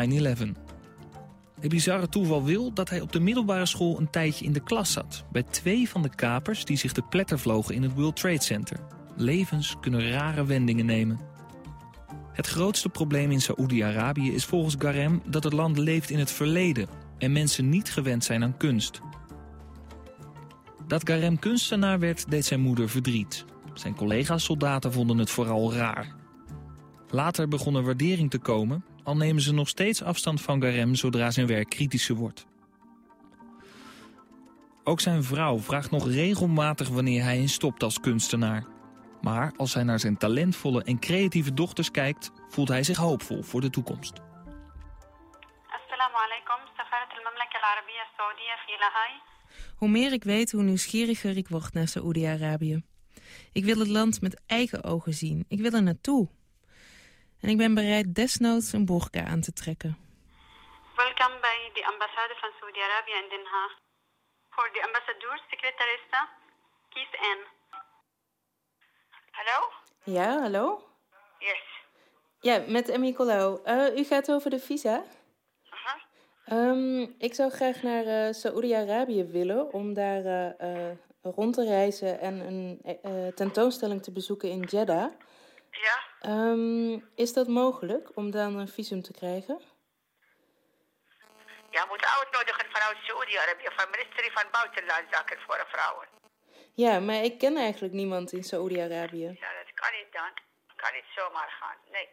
[SPEAKER 15] Het bizarre toeval wil dat hij op de middelbare school een tijdje in de klas zat... bij twee van de kapers die zich de pletter vlogen in het World Trade Center. Levens kunnen rare wendingen nemen. Het grootste probleem in Saoedi-Arabië is volgens Garem dat het land leeft in het verleden... en mensen niet gewend zijn aan kunst. Dat Garem kunstenaar werd, deed zijn moeder verdriet. Zijn collega-soldaten vonden het vooral raar. Later begon er waardering te komen, al nemen ze nog steeds afstand van Garem zodra zijn werk kritischer wordt. Ook zijn vrouw vraagt nog regelmatig wanneer hij eens stopt als kunstenaar. Maar als hij naar zijn talentvolle en creatieve dochters kijkt, voelt hij zich hoopvol voor de toekomst.
[SPEAKER 20] Assalamu alaikum, Safarat al-Mamlaka al-Arabiya Lahai.
[SPEAKER 6] Hoe meer ik weet, hoe nieuwsgieriger ik word naar Saoedi-Arabië. Ik wil het land met eigen ogen zien. Ik wil er naartoe. En ik ben bereid desnoods een burka aan te trekken.
[SPEAKER 20] Welkom bij de ambassade van Saudi-Arabië in Den Haag. Voor de ambassadeurs-secretaresse, kies N. Hallo?
[SPEAKER 16] Ja, hallo?
[SPEAKER 20] Yes.
[SPEAKER 16] Ja, met Emmy Colau. Uh, u gaat over de visa? Um, ik zou graag naar uh, Saoedi-Arabië willen om daar uh, rond te reizen en een tentoonstelling te bezoeken in Jeddah.
[SPEAKER 20] Ja.
[SPEAKER 16] Um, is dat mogelijk om dan een visum te krijgen?
[SPEAKER 20] Ja, moet uitnodigen vanuit Saoedi-Arabië, van het ministerie van Buitenlandzaken voor vrouwen.
[SPEAKER 16] Ja, maar ik ken eigenlijk niemand in Saoedi-Arabië.
[SPEAKER 20] Ja, dat kan niet dan. Dat kan niet zomaar gaan, nee.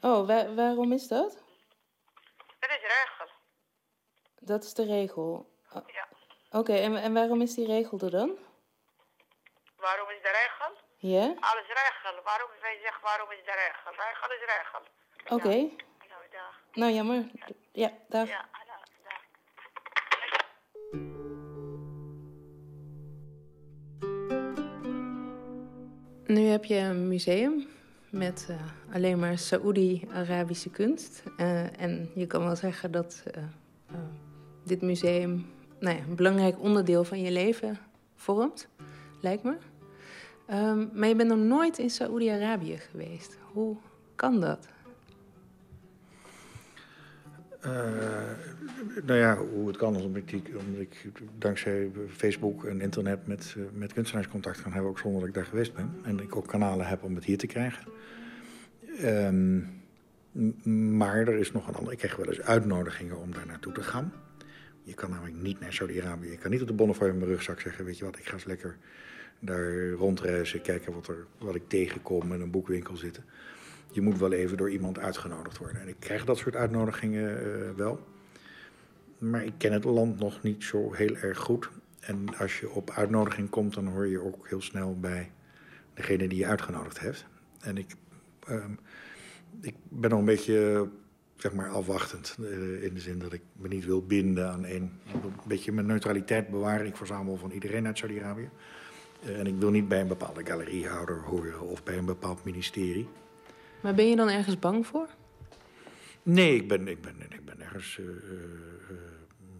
[SPEAKER 16] Oh, wa waarom is dat?
[SPEAKER 20] Dat is regel.
[SPEAKER 16] Dat is de regel?
[SPEAKER 20] Oh. Ja.
[SPEAKER 16] Oké, okay, en, en waarom is die regel er dan?
[SPEAKER 20] Waarom is de regel?
[SPEAKER 16] Ja?
[SPEAKER 20] Alles regel. Waarom, wij zeggen waarom is de regel? Regel is regel.
[SPEAKER 16] Oké. Okay.
[SPEAKER 20] Ja. Nou, dag.
[SPEAKER 16] Nou, jammer. Ja, dag.
[SPEAKER 20] Ja, dag.
[SPEAKER 16] Nu heb je een museum met uh, alleen maar Saoedi-Arabische kunst. Uh, en je kan wel zeggen dat uh, dit museum nou ja, een belangrijk onderdeel van je leven vormt, lijkt me. Um, maar je bent nog nooit in Saoedi-Arabië geweest. Hoe kan dat?
[SPEAKER 13] Uh, nou ja, hoe het kan omdat ik, omdat ik dankzij Facebook en internet met, uh, met kunstenaars contact kan hebben, ook zonder dat ik daar geweest ben. En ik ook kanalen heb om het hier te krijgen. Um, maar er is nog een ander. Ik krijg wel eens uitnodigingen om daar naartoe te gaan. Je kan namelijk niet naar Saudi-Arabië. Je kan niet op de Bonnefoy in mijn rugzak zeggen: Weet je wat, ik ga eens lekker daar rondreizen, kijken wat, er, wat ik tegenkom in een boekwinkel zitten. Je moet wel even door iemand uitgenodigd worden. En ik krijg dat soort uitnodigingen uh, wel. Maar ik ken het land nog niet zo heel erg goed. En als je op uitnodiging komt, dan hoor je ook heel snel bij degene die je uitgenodigd heeft. En ik, uh, ik ben nog een beetje zeg maar, afwachtend. Uh, in de zin dat ik me niet wil binden aan één. Een beetje mijn neutraliteit bewaren. Ik verzamel van iedereen uit Saudi-Arabië. Uh, en ik wil niet bij een bepaalde galeriehouder horen of bij een bepaald ministerie.
[SPEAKER 16] Maar ben je dan ergens bang voor?
[SPEAKER 13] Nee, ik ben, ik ben, ik ben ergens uh, uh,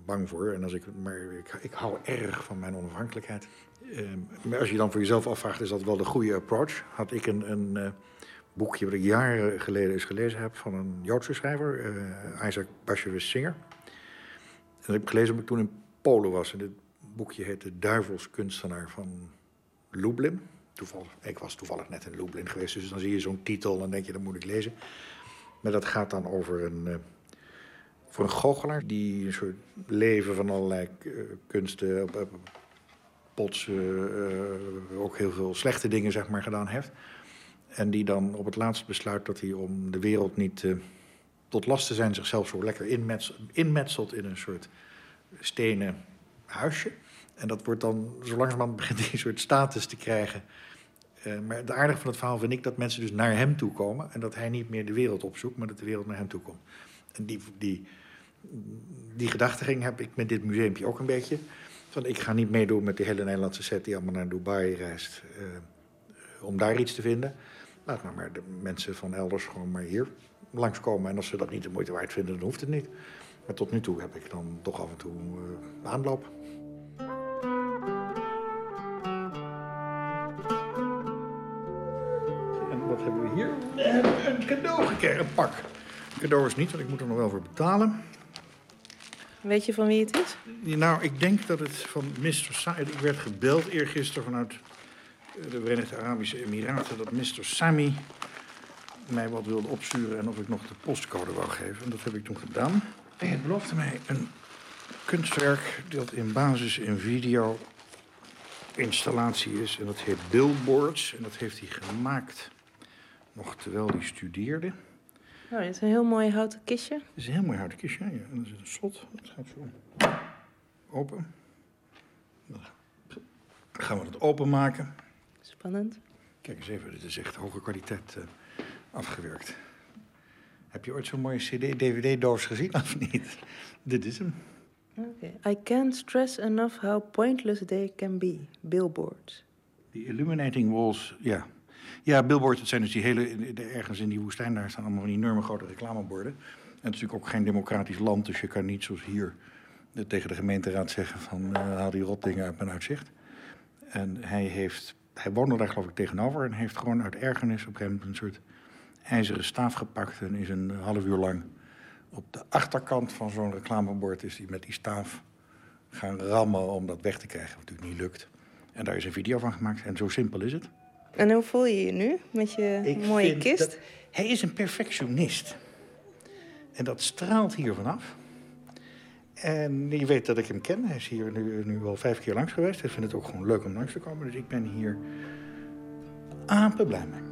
[SPEAKER 13] bang voor. En als ik, maar ik, ik hou erg van mijn onafhankelijkheid. Uh, maar als je dan voor jezelf afvraagt, is dat wel de goede approach? Had ik een, een boekje wat ik jaren geleden eens gelezen heb... van een Joodse schrijver, Isaac Bashevis Singer. En dat heb ik gelezen omdat ik toen in Polen was. En dit boekje heet De Duivelskunstenaar van Lublin. Toevallig, ik was toevallig net in Lublin geweest, dus dan zie je zo'n titel en denk je, dat moet ik lezen. Maar dat gaat dan over een, uh, voor een goochelaar die een soort leven van allerlei uh, kunsten, potsen, ook heel veel slechte dingen zeg maar gedaan heeft. En die dan op het laatst besluit dat hij om de wereld niet tot last te zijn zichzelf zo lekker inmetselt, in een soort stenen huisje. En dat wordt dan, zo langzamerhand begint een soort status te krijgen Uh, maar het aardige van het verhaal vind ik dat mensen dus naar hem toe komen... en dat hij niet meer de wereld opzoekt, maar dat de wereld naar hem toe komt. En die, die, die gedachtegang heb ik met dit museumpje ook een beetje. Van ik ga niet meedoen met die hele Nederlandse set die allemaal naar Dubai reist... Uh, om daar iets te vinden. Laat nou maar de mensen van elders gewoon maar hier langskomen. En als ze dat niet de moeite waard vinden, dan hoeft het niet. Maar tot nu toe heb ik dan toch af en toe uh, aanloop. En wat hebben we hier? We hebben een cadeau gekregen, een pak. cadeau is niet, want ik moet er nog wel voor betalen.
[SPEAKER 16] Weet je van wie het is?
[SPEAKER 13] Nou, ik denk dat het van Mr. Said... Ik werd gebeld eergisteren vanuit de Verenigde Arabische Emiraten... dat Mr. Sami mij wat wilde opsturen en of ik nog de postcode wou geven. En dat heb ik toen gedaan. En hij beloofde mij een kunstwerk dat in basis een video installatie is. En dat heet Billboards. En dat heeft hij gemaakt nog terwijl hij studeerde.
[SPEAKER 16] Nou, het is een heel mooi houten kistje. Het
[SPEAKER 13] is een heel mooi houten kistje, ja. En er zit een slot. Dat gaat zo open. Dan gaan we het openmaken.
[SPEAKER 16] Spannend.
[SPEAKER 13] Kijk eens even, dit is echt hoge kwaliteit uh, afgewerkt. Heb je ooit zo'n mooie CD-DVD-doos gezien of niet? *laughs* dit is hem.
[SPEAKER 16] Okay. I can't stress enough how pointless they can be. Billboards.
[SPEAKER 13] Die illuminating walls, ja. Ja, billboards, het zijn dus die hele... Ergens in die woestijn, daar staan allemaal enorme grote reclameborden. En het is natuurlijk ook geen democratisch land, dus je kan niet zoals hier... tegen de gemeenteraad zeggen van... Uh, haal die rotdingen uit mijn uitzicht. En hij heeft... Hij woonde daar geloof ik tegenover en heeft gewoon uit ergernis op een een soort ijzeren staaf gepakt en is een half uur lang op de achterkant van zo'n reclamebord is hij met die staaf gaan rammen om dat weg te krijgen, wat natuurlijk niet lukt. En daar is een video van gemaakt en zo simpel is het.
[SPEAKER 16] En hoe voel je je nu met je mooie kist?
[SPEAKER 13] hij is een perfectionist. En dat straalt hier vanaf. En je weet dat ik hem ken. Hij is hier nu, nu al vijf keer langs geweest. Hij vindt het ook gewoon leuk om langs te komen. Dus ik ben hier apen blij mee.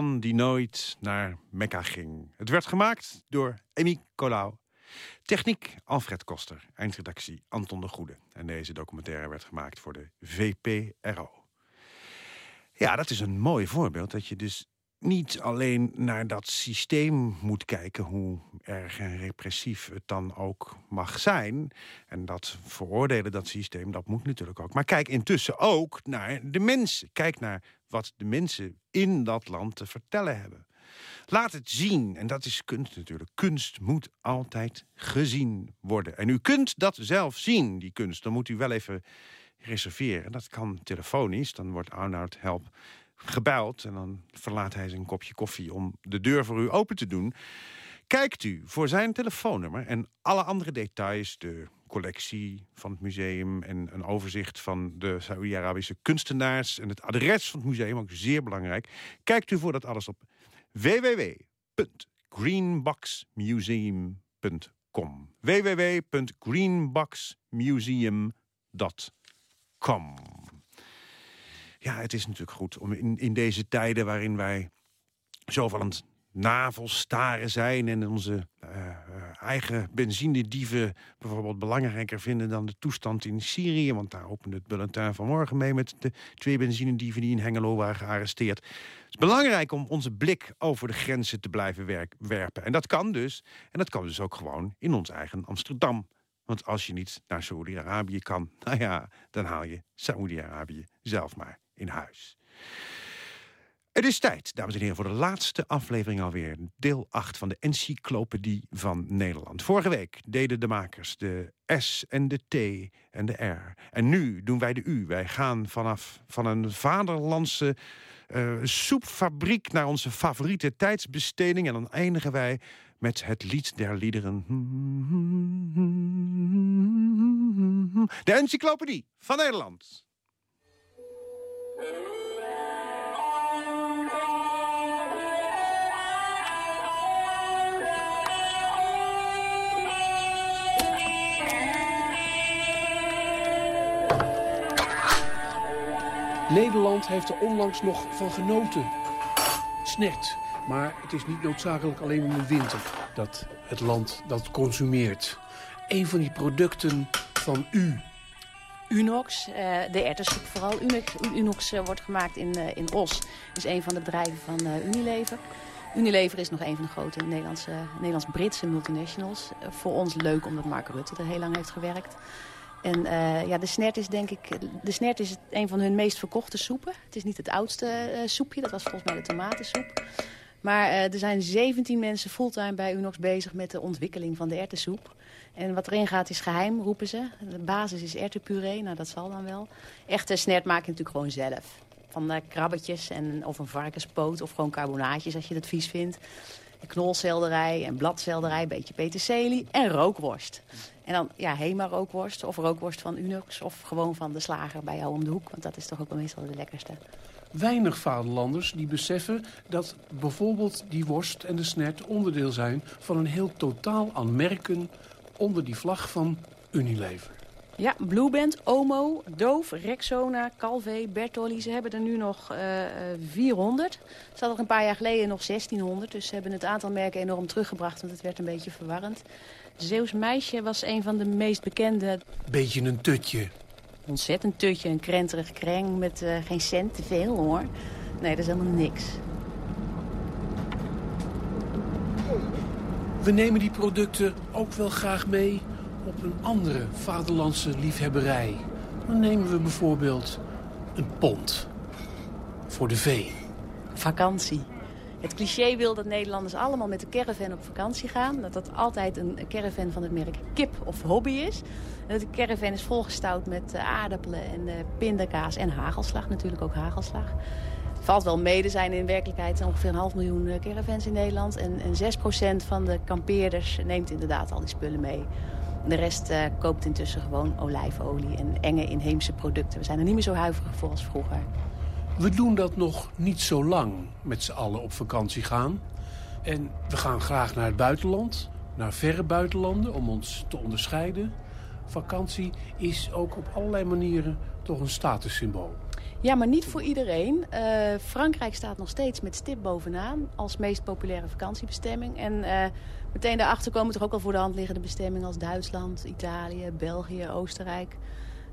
[SPEAKER 5] Die nooit naar Mekka ging. Het werd gemaakt door Emmy Colau. Techniek Alfred Koster. Eindredactie Anton de Goede. En deze documentaire werd gemaakt voor de VPRO. Ja, dat is een mooi voorbeeld dat je dus niet alleen naar dat systeem moet kijken, hoe erg en repressief het dan ook mag zijn. En dat veroordelen, dat systeem, dat moet natuurlijk ook. Maar kijk intussen ook naar de mensen. Kijk naar wat de mensen in dat land te vertellen hebben. Laat het zien. En dat is kunst natuurlijk. Kunst moet altijd gezien worden. En u kunt dat zelf zien, die kunst. Dan moet u wel even reserveren. Dat kan telefonisch. Dan wordt Arnoud Help gebeld. En dan verlaat hij zijn kopje koffie om de deur voor u open te doen. Kijkt u voor zijn telefoonnummer en alle andere details... de collectie van het museum en een overzicht van de Saoedi-Arabische kunstenaars... en het adres van het museum, ook zeer belangrijk. Kijkt u voor dat alles op www.greenboxmuseum.com www.greenboxmuseum.com. Ja, het is natuurlijk goed om in, in deze tijden waarin wij zoveel aan het navelstaren zijn... en onze uh, eigen benzinedieven bijvoorbeeld belangrijker vinden... dan de toestand in Syrië. Want daar opende het bulletin vanmorgen mee... met de twee benzinedieven die in Hengelo waren gearresteerd. Het is belangrijk om onze blik over de grenzen te blijven werpen. En dat kan dus. En dat kan dus ook gewoon in ons eigen Amsterdam. Want als je niet naar Saoedi-Arabië kan... *laughs* nou ja, dan haal je Saoedi-Arabië zelf maar in huis. Het is tijd, dames en heren, voor de laatste aflevering alweer. Deel 8 van de Encyclopedie van Nederland. Vorige week deden de makers de S en de T en de R. En nu doen wij de U. Wij gaan vanaf van een vaderlandse uh, soepfabriek... naar onze favoriete tijdsbesteding. En dan eindigen wij met het lied der liederen. De Encyclopedie van Nederland.
[SPEAKER 21] Nederland heeft er onlangs nog van genoten. Snert. Maar het is niet noodzakelijk alleen in de winter dat het land dat consumeert. Een van die producten van u.
[SPEAKER 22] Unox, uh, de ertessoep vooral. Unox, Unox uh, wordt gemaakt in, uh, in Os. is een van de bedrijven van Unilever. Unilever is nog een van de grote Nederlandse, Nederlands-Britse multinationals. voor ons leuk omdat Mark Rutte er heel lang heeft gewerkt. En uh, ja, de snert is denk ik, de snert is een van hun meest verkochte soepen. Het is niet het oudste uh, soepje, dat was volgens mij de tomatensoep. Maar uh, er zijn 17 mensen fulltime bij Unox bezig met de ontwikkeling van de ertessoep. En wat erin gaat is geheim, roepen ze. De basis is ertepuree, nou dat zal dan wel. Echte snert maak je natuurlijk gewoon zelf. Van krabbetjes en, of een varkenspoot of gewoon carbonaatjes als je dat vies vindt. Knolselderij en bladselderij, een beetje peterselie en rookworst. En dan ja, Hema rookworst of rookworst van Unox of gewoon van de slager bij jou om de hoek. Want dat is toch ook meestal de lekkerste.
[SPEAKER 21] Weinig vaderlanders die beseffen dat bijvoorbeeld die worst en de snert onderdeel zijn van een heel totaal aan merken onder die vlag van Unilever.
[SPEAKER 22] Ja, Blueband, Omo, Doof, Rexona, Calvé, Bertolli. Ze hebben er nu nog uh, 400. Ze hadden er een paar jaar geleden nog 1600. Dus ze hebben het aantal merken enorm teruggebracht. Want het werd een beetje verwarrend. Zeeuws Meisje was een van de meest bekende...
[SPEAKER 21] Beetje een tutje.
[SPEAKER 22] Ontzettend tutje, een krenterig kreng met uh, geen cent te veel hoor. Nee, dat is helemaal niks.
[SPEAKER 21] We nemen die producten ook wel graag mee op een andere vaderlandse liefhebberij. Dan nemen we bijvoorbeeld een pond. Voor de vee.
[SPEAKER 22] Vakantie. Het cliché wil dat Nederlanders allemaal met de caravan op vakantie gaan. Dat dat altijd een caravan van het merk Kip of Hobby is. Dat de caravan is volgestouwd met eh, aardappelen en uh, pindakaas en hagelslag. Natuurlijk ook hagelslag. Het valt wel mee, er zijn in werkelijkheid ongeveer een half miljoen eh, caravans in Nederland. En, en 6% van de kampeerders neemt inderdaad al die spullen mee. De rest uh, koopt intussen gewoon olijfolie en enge inheemse producten. We zijn er niet meer zo huiverig voor als vroeger.
[SPEAKER 21] We doen dat nog niet zo lang met z'n allen op vakantie gaan. En we gaan graag naar het buitenland, naar verre buitenlanden, om ons te onderscheiden. Vakantie is ook op allerlei manieren toch een statussymbool.
[SPEAKER 22] Ja, maar niet voor iedereen. Uh, Frankrijk staat nog steeds met stip bovenaan als meest populaire vakantiebestemming. En uh, meteen daarachter komen toch ook al voor de hand liggende bestemmingen als Duitsland, Italië, België, Oostenrijk.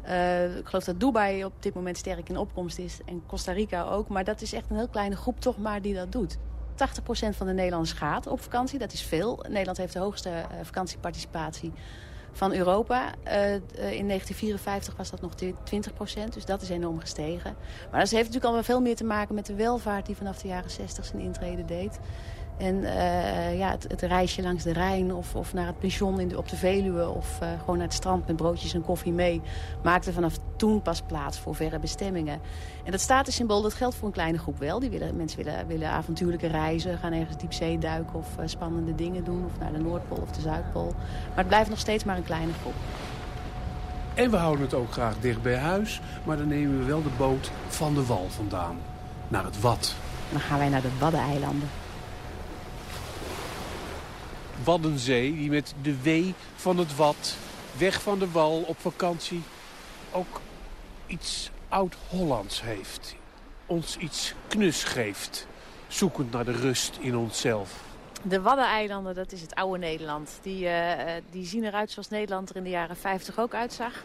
[SPEAKER 22] Uh, ik geloof dat Dubai op dit moment sterk in opkomst is en Costa Rica ook. Maar dat is echt een heel kleine groep toch maar die dat doet. 80% van de Nederlanders gaat op vakantie, dat is veel. Nederland heeft de hoogste vakantieparticipatie van Europa. Uh, in 1954 was dat nog 20 procent, dus dat is enorm gestegen. Maar dat heeft natuurlijk al wel veel meer te maken met de welvaart die vanaf de jaren 60 zijn intrede deed. En uh, ja, het, het, reisje langs de Rijn of, of naar het pension in de, op de Veluwe... of uh, gewoon naar het strand met broodjes en koffie mee... maakte vanaf toen pas plaats voor verre bestemmingen. En dat statussymbool dat geldt voor een kleine groep wel. Die willen, mensen willen, willen avontuurlijke reizen, gaan ergens diepzee duiken... of uh, spannende dingen doen, of naar de Noordpool of de Zuidpool. Maar het blijft nog steeds maar een kleine groep.
[SPEAKER 21] En we houden het ook graag dicht bij huis... maar dan nemen we wel de boot van de wal vandaan. Naar het Wad.
[SPEAKER 22] Dan gaan wij naar de Waddeneilanden.
[SPEAKER 21] Waddenzee, die met de W van het Wad, weg van de wal, op vakantie, ook iets oud-Hollands heeft. Ons iets knus geeft. Zoekend naar de rust in onszelf.
[SPEAKER 22] De Waddeneilanden, dat is het oude Nederland. Die, uh, die zien eruit zoals Nederland er in de jaren 50 ook uitzag.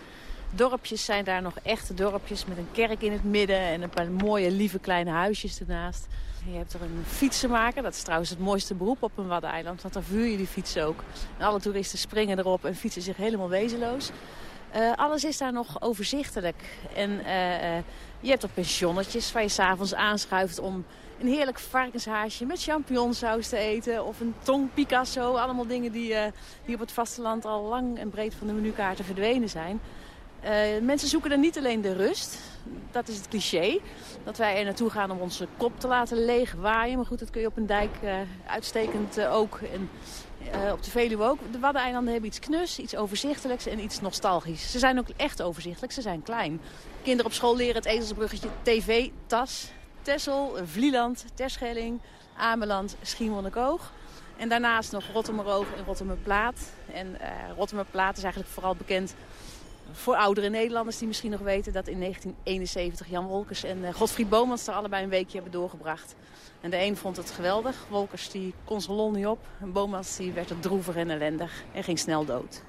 [SPEAKER 22] Dorpjes zijn daar nog echte dorpjes met een kerk in het midden... en een paar mooie, lieve kleine huisjes ernaast. Je hebt er een fietsenmaker. Dat is trouwens het mooiste beroep op een Waddeneiland. Want dan vuur je die fietsen ook. En alle toeristen springen erop en fietsen zich helemaal wezenloos. Uh, alles is daar nog overzichtelijk. En uh, je hebt er pensionnetjes waar je s'avonds aanschuift om een heerlijk varkenshaasje met champignonsaus te eten. Of een tong Picasso. Allemaal dingen die, die op het vasteland al lang en breed van de menukaarten verdwenen zijn. Mensen zoeken er niet alleen de rust. Dat is het cliché. Dat wij er naartoe gaan om onze kop te laten leegwaaien. Maar goed, dat kun je op een dijk uitstekend ook. En op de Veluwe ook. De Waddeneilanden hebben iets knus, iets overzichtelijks en iets nostalgisch. Ze zijn ook echt overzichtelijk, ze zijn klein. Kinderen op school leren het ezelsbruggetje TV, Tas, Tessel, Vlieland, Terschelling, Ameland, Schiermonnikoog. En daarnaast nog Rottermeroog en Rottermerplaat. En uh, Rottermerplaat is eigenlijk vooral bekend voor oudere Nederlanders die misschien nog weten... dat in 1971 Jan Wolkers en uh, Godfried Bomans er allebei een weekje hebben doorgebracht. En de een vond het geweldig. Wolkers die kon zijn lol niet op. En Bomans die werd er droevig en ellendig en ging snel dood.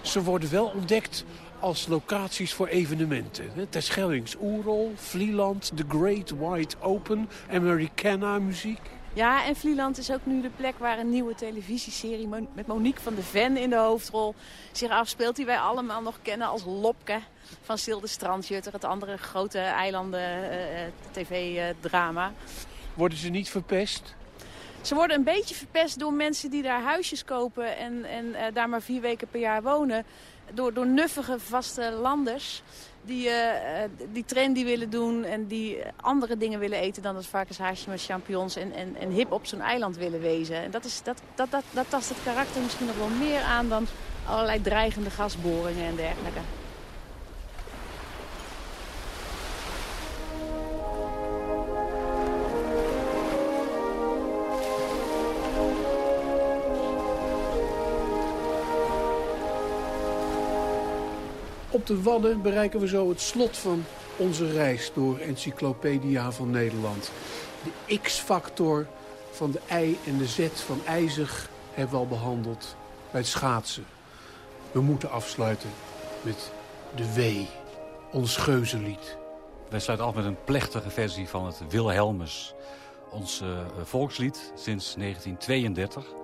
[SPEAKER 21] Ze worden wel ontdekt als locaties voor evenementen. Terschellings Oerol, Vlieland, The Great White Open, Americana muziek.
[SPEAKER 22] Ja, en Vlieland is ook nu de plek waar een nieuwe televisieserie met Monique van de Ven in de hoofdrol zich afspeelt. Die wij allemaal nog kennen als Lopke van Silde Strandjutter. Het andere grote eilanden uh, tv-drama.
[SPEAKER 21] Worden ze niet verpest?
[SPEAKER 22] Ze worden een beetje verpest door mensen die daar huisjes kopen en, en uh, daar maar vier weken per jaar wonen. Door, door nuffige vaste landers die, uh, die trendy willen doen en die andere dingen willen eten dan het varkenshaasje met champignons en, en, en hip op zo'n eiland willen wezen. En dat, is, dat, dat, dat, dat tast het karakter misschien nog wel meer aan dan allerlei dreigende gasboringen en dergelijke.
[SPEAKER 21] Op de Wadden bereiken we zo het slot van onze reis door Encyclopedia van Nederland. De X-factor van de I en de Z van IJzig hebben we al behandeld bij het schaatsen. We moeten afsluiten met de W, ons geuzenlied.
[SPEAKER 23] Wij sluiten af met een plechtige versie van het Wilhelmus. Ons uh, volkslied sinds 1932.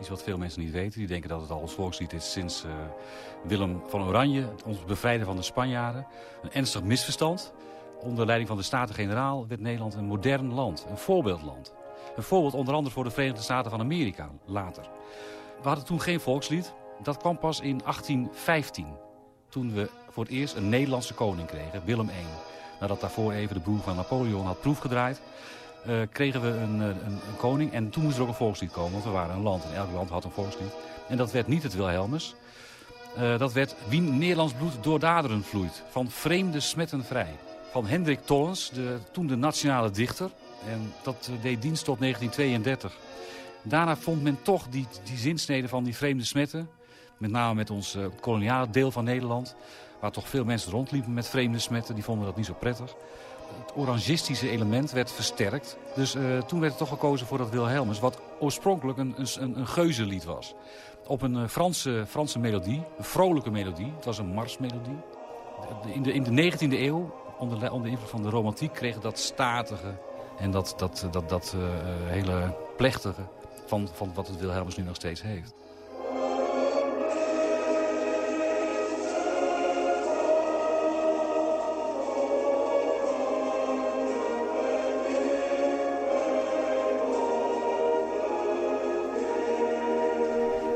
[SPEAKER 23] Iets wat veel mensen niet weten. Die denken dat het al ons volkslied is sinds uh, Willem van Oranje. Ons bevrijden van de Spanjaarden. Een ernstig misverstand. Onder leiding van de Staten-Generaal werd Nederland een modern land. Een voorbeeldland. Een voorbeeld onder andere voor de Verenigde Staten van Amerika later. We hadden toen geen volkslied. Dat kwam pas in 1815. Toen we voor het eerst een Nederlandse koning kregen, Willem I. Nadat daarvoor even de broer van Napoleon had proefgedraaid... Uh, kregen we een, een, een, koning en toen moest er ook een volkslied komen. Want we waren een land en elk land had een volkslied. En dat werd niet het Wilhelmus. Uh, dat werd Wie Nederlands bloed door daderen vloeit. Van vreemde smetten vrij. Van Hendrik Tollens, de, toen de nationale dichter. En dat deed dienst tot 1932. Daarna vond men toch die, die zinsnede van die vreemde smetten. Met name met ons koloniale deel van Nederland. Waar toch veel mensen rondliepen met vreemde smetten. Die vonden dat niet zo prettig orangistische element werd versterkt. Dus uh, toen werd er toch gekozen voor dat Wilhelmus, wat oorspronkelijk een, een, een geuzenlied was. Op een uh, Franse, Franse melodie, een vrolijke melodie. Het was een marsmelodie. In de, in de 19e eeuw, onder, onder invloed van de romantiek, kreeg dat statige en dat, dat, dat, dat uh, hele plechtige van, van wat het Wilhelmus nu nog steeds heeft.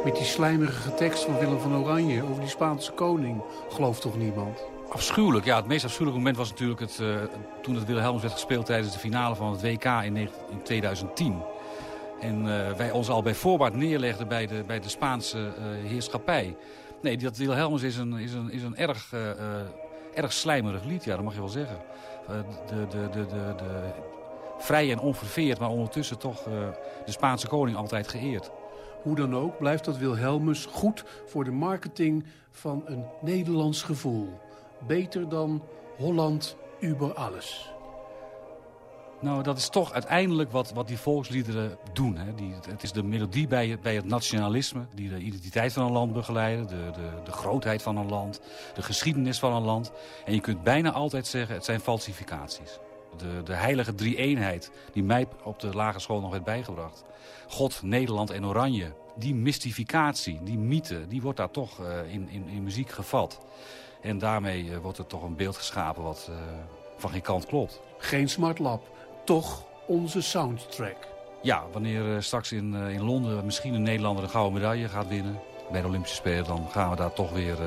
[SPEAKER 21] Met die slijmerige tekst van Willem van Oranje over die Spaanse koning. Gelooft toch niemand?
[SPEAKER 23] Afschuwelijk, ja. Het meest afschuwelijke moment was natuurlijk het, uh, toen het Wilhelmus werd gespeeld tijdens de finale van het WK in, in 2010. En uh, wij ons al bij voorbaat neerlegden bij de, bij de Spaanse uh, heerschappij. Nee, dat Wilhelmus is een, is een, is een erg, erg slijmerig lied, ja, dat mag je wel zeggen. de, de, de, de, de, vrij en onverveerd, maar ondertussen toch de Spaanse koning altijd geëerd.
[SPEAKER 21] Hoe dan ook blijft dat Wilhelmus goed voor de marketing van een Nederlands gevoel. Beter dan Holland über alles?
[SPEAKER 23] Nou, dat is toch uiteindelijk wat, wat die volksliederen doen. Hè. Die, het is de melodie bij, bij het nationalisme, die de identiteit van een land begeleiden... De, de, de grootheid van een land, de geschiedenis van een land. En je kunt bijna altijd zeggen, het zijn falsificaties. De, de heilige drie-eenheid, die mij op de lagere school nog werd bijgebracht. God, Nederland en Oranje. Die mystificatie, die mythe, die wordt daar toch uh, in, in, in muziek gevat. En daarmee uh, wordt er toch een beeld geschapen wat uh, van geen kant klopt.
[SPEAKER 21] Geen smart lab toch onze soundtrack.
[SPEAKER 23] Ja, wanneer uh, straks in, uh, in Londen misschien een Nederlander een gouden medaille gaat winnen... bij de Olympische Spelen, dan gaan we daar toch weer uh,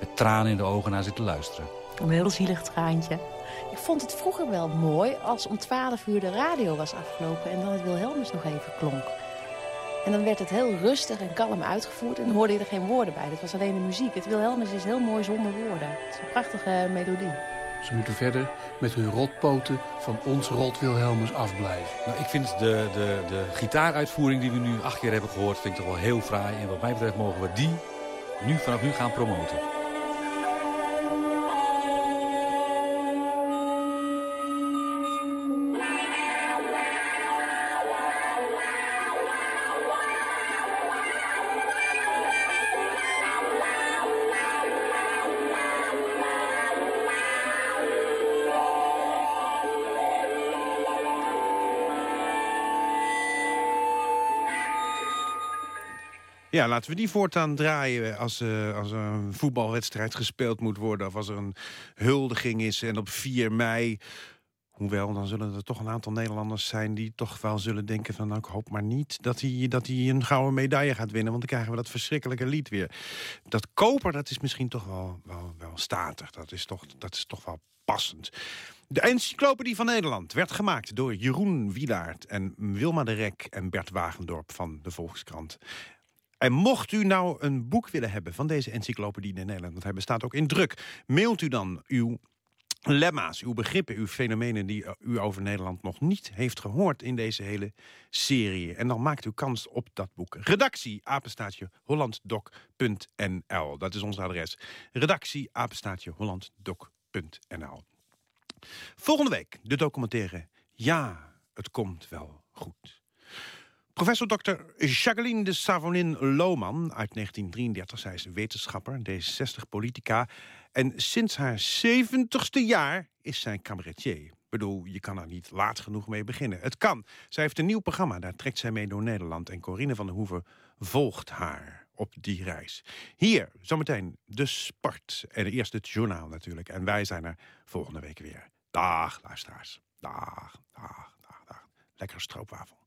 [SPEAKER 23] met tranen in de ogen naar zitten luisteren.
[SPEAKER 22] Een heel zielig traantje. Ik vond het vroeger wel mooi als om 12 uur de radio was afgelopen... en dan het Wilhelmus nog even klonk. En dan werd het heel rustig en kalm uitgevoerd en dan hoorde je er geen woorden bij. Dat was alleen de muziek. Het Wilhelmus is heel mooi zonder woorden. Het is een prachtige melodie.
[SPEAKER 21] Ze moeten verder met hun rotpoten van ons rot Wilhelmus afblijven.
[SPEAKER 23] Nou, ik vind de, de, de gitaaruitvoering die we nu acht keer hebben gehoord... vind ik toch wel heel fraai. En wat mij betreft mogen we die nu vanaf nu gaan promoten.
[SPEAKER 5] Ja, laten we die voortaan draaien als, uh, als een voetbalwedstrijd gespeeld moet worden... of als er een huldiging is en op 4 mei... Hoewel, dan zullen er toch een aantal Nederlanders zijn... die toch wel zullen denken van... Nou, ik hoop maar niet dat hij, dat hij een gouden medaille gaat winnen... want dan krijgen we dat verschrikkelijke lied weer. Dat koper, dat is misschien toch wel, wel, wel statig. Dat is, toch, dat is toch wel passend. De Encyclopedie van Nederland werd gemaakt door Jeroen Wielaert... en Wilma de Rek en Bert Wagendorp van de Volkskrant. En mocht u nou een boek willen hebben van deze encyclopedie in Nederland... want hij bestaat ook in druk, mailt u dan uw lemma's, uw begrippen, uw fenomenen... die u over Nederland nog niet heeft gehoord in deze hele serie. En dan maakt u kans op dat boek. Redactie, apenstaatje, hollanddoc.nl. Dat is ons adres. Redactie, apenstaatje, hollanddoc.nl. Volgende week de documentaire Ja, het komt wel goed. Professor Dr. Jacqueline de Savonin-Lohman uit 1933. Zij is wetenschapper, D60-politica. En sinds haar 70ste jaar is zij cabaretier. Ik bedoel, je kan er niet laat genoeg mee beginnen. Het kan. Zij heeft een nieuw programma, daar trekt zij mee door Nederland. En Corine van der Hoeven volgt haar op die reis. Hier, zometeen de sport. En eerst het journaal natuurlijk. En wij zijn er volgende week weer. Dag, luisteraars. Dag, dag, dag, dag. Lekker stroopwafel.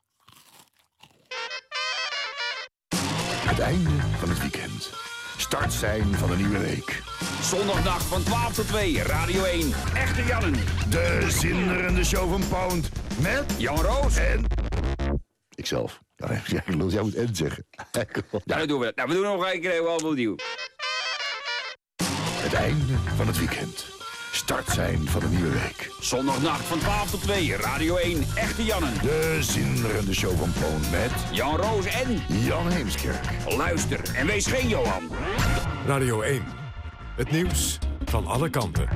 [SPEAKER 24] Het einde van het weekend. Start zijn van een nieuwe week.
[SPEAKER 25] Zondagnacht van 12 tot 2, Radio 1. Echte Jannen.
[SPEAKER 24] De zinderende show van Pound. Met
[SPEAKER 25] Jan Roos.
[SPEAKER 24] En... Ikzelf. Ja, ik jij moet en zeggen. *laughs*
[SPEAKER 25] Ja, dat doen we. Nou, we doen nog een keer wel nieuw.
[SPEAKER 24] Het einde van het weekend. Start zijn van een nieuwe week.
[SPEAKER 25] Zondagnacht van 12 tot 2, Radio 1, Echte Jannen.
[SPEAKER 24] De zinderende show van Poon met...
[SPEAKER 25] Jan Roos en...
[SPEAKER 24] Jan Heemskerk.
[SPEAKER 25] Luister en wees geen Johan.
[SPEAKER 4] Radio 1, het nieuws van alle kanten.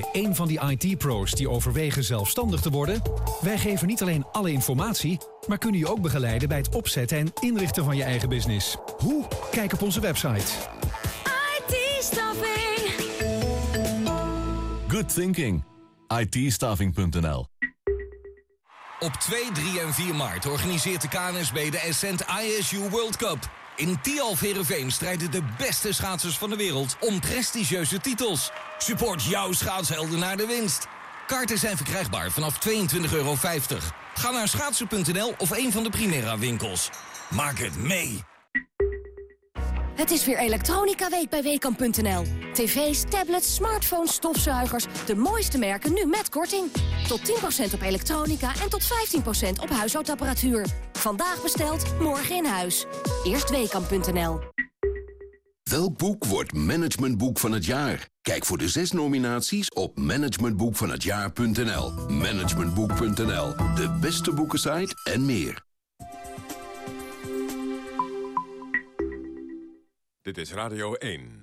[SPEAKER 26] Jij een van die IT-pro's die overwegen zelfstandig te worden? Wij geven niet alleen alle informatie, maar kunnen je ook begeleiden bij het opzetten en inrichten van je eigen business. Hoe? Kijk op onze website.
[SPEAKER 27] IT-staffing.
[SPEAKER 28] Good thinking. IT-staffing.nl
[SPEAKER 29] Op 2, 3 en 4 maart organiseert de KNSB de Ascent ISU World Cup. In Tialf Herenveen strijden de beste schaatsers van de wereld om prestigieuze titels. Support jouw schaatshelden naar de winst. Kaarten zijn verkrijgbaar vanaf 22,50 euro. Ga naar schaatsen.nl of een van de Primera winkels. Maak het mee.
[SPEAKER 27] Het is weer elektronica week bij Weekamp.nl. TV's, tablets, smartphones, stofzuigers. De mooiste merken nu met korting. Tot 10% op elektronica en tot 15% op huishoudapparatuur. Vandaag besteld, morgen in huis. Eerst Weekamp.nl.
[SPEAKER 24] Welk boek wordt managementboek van het jaar? Kijk voor de zes nominaties op managementboekvanhetjaar.nl. Managementboek.nl, de beste boekensite en meer.
[SPEAKER 2] Dit is Radio 1.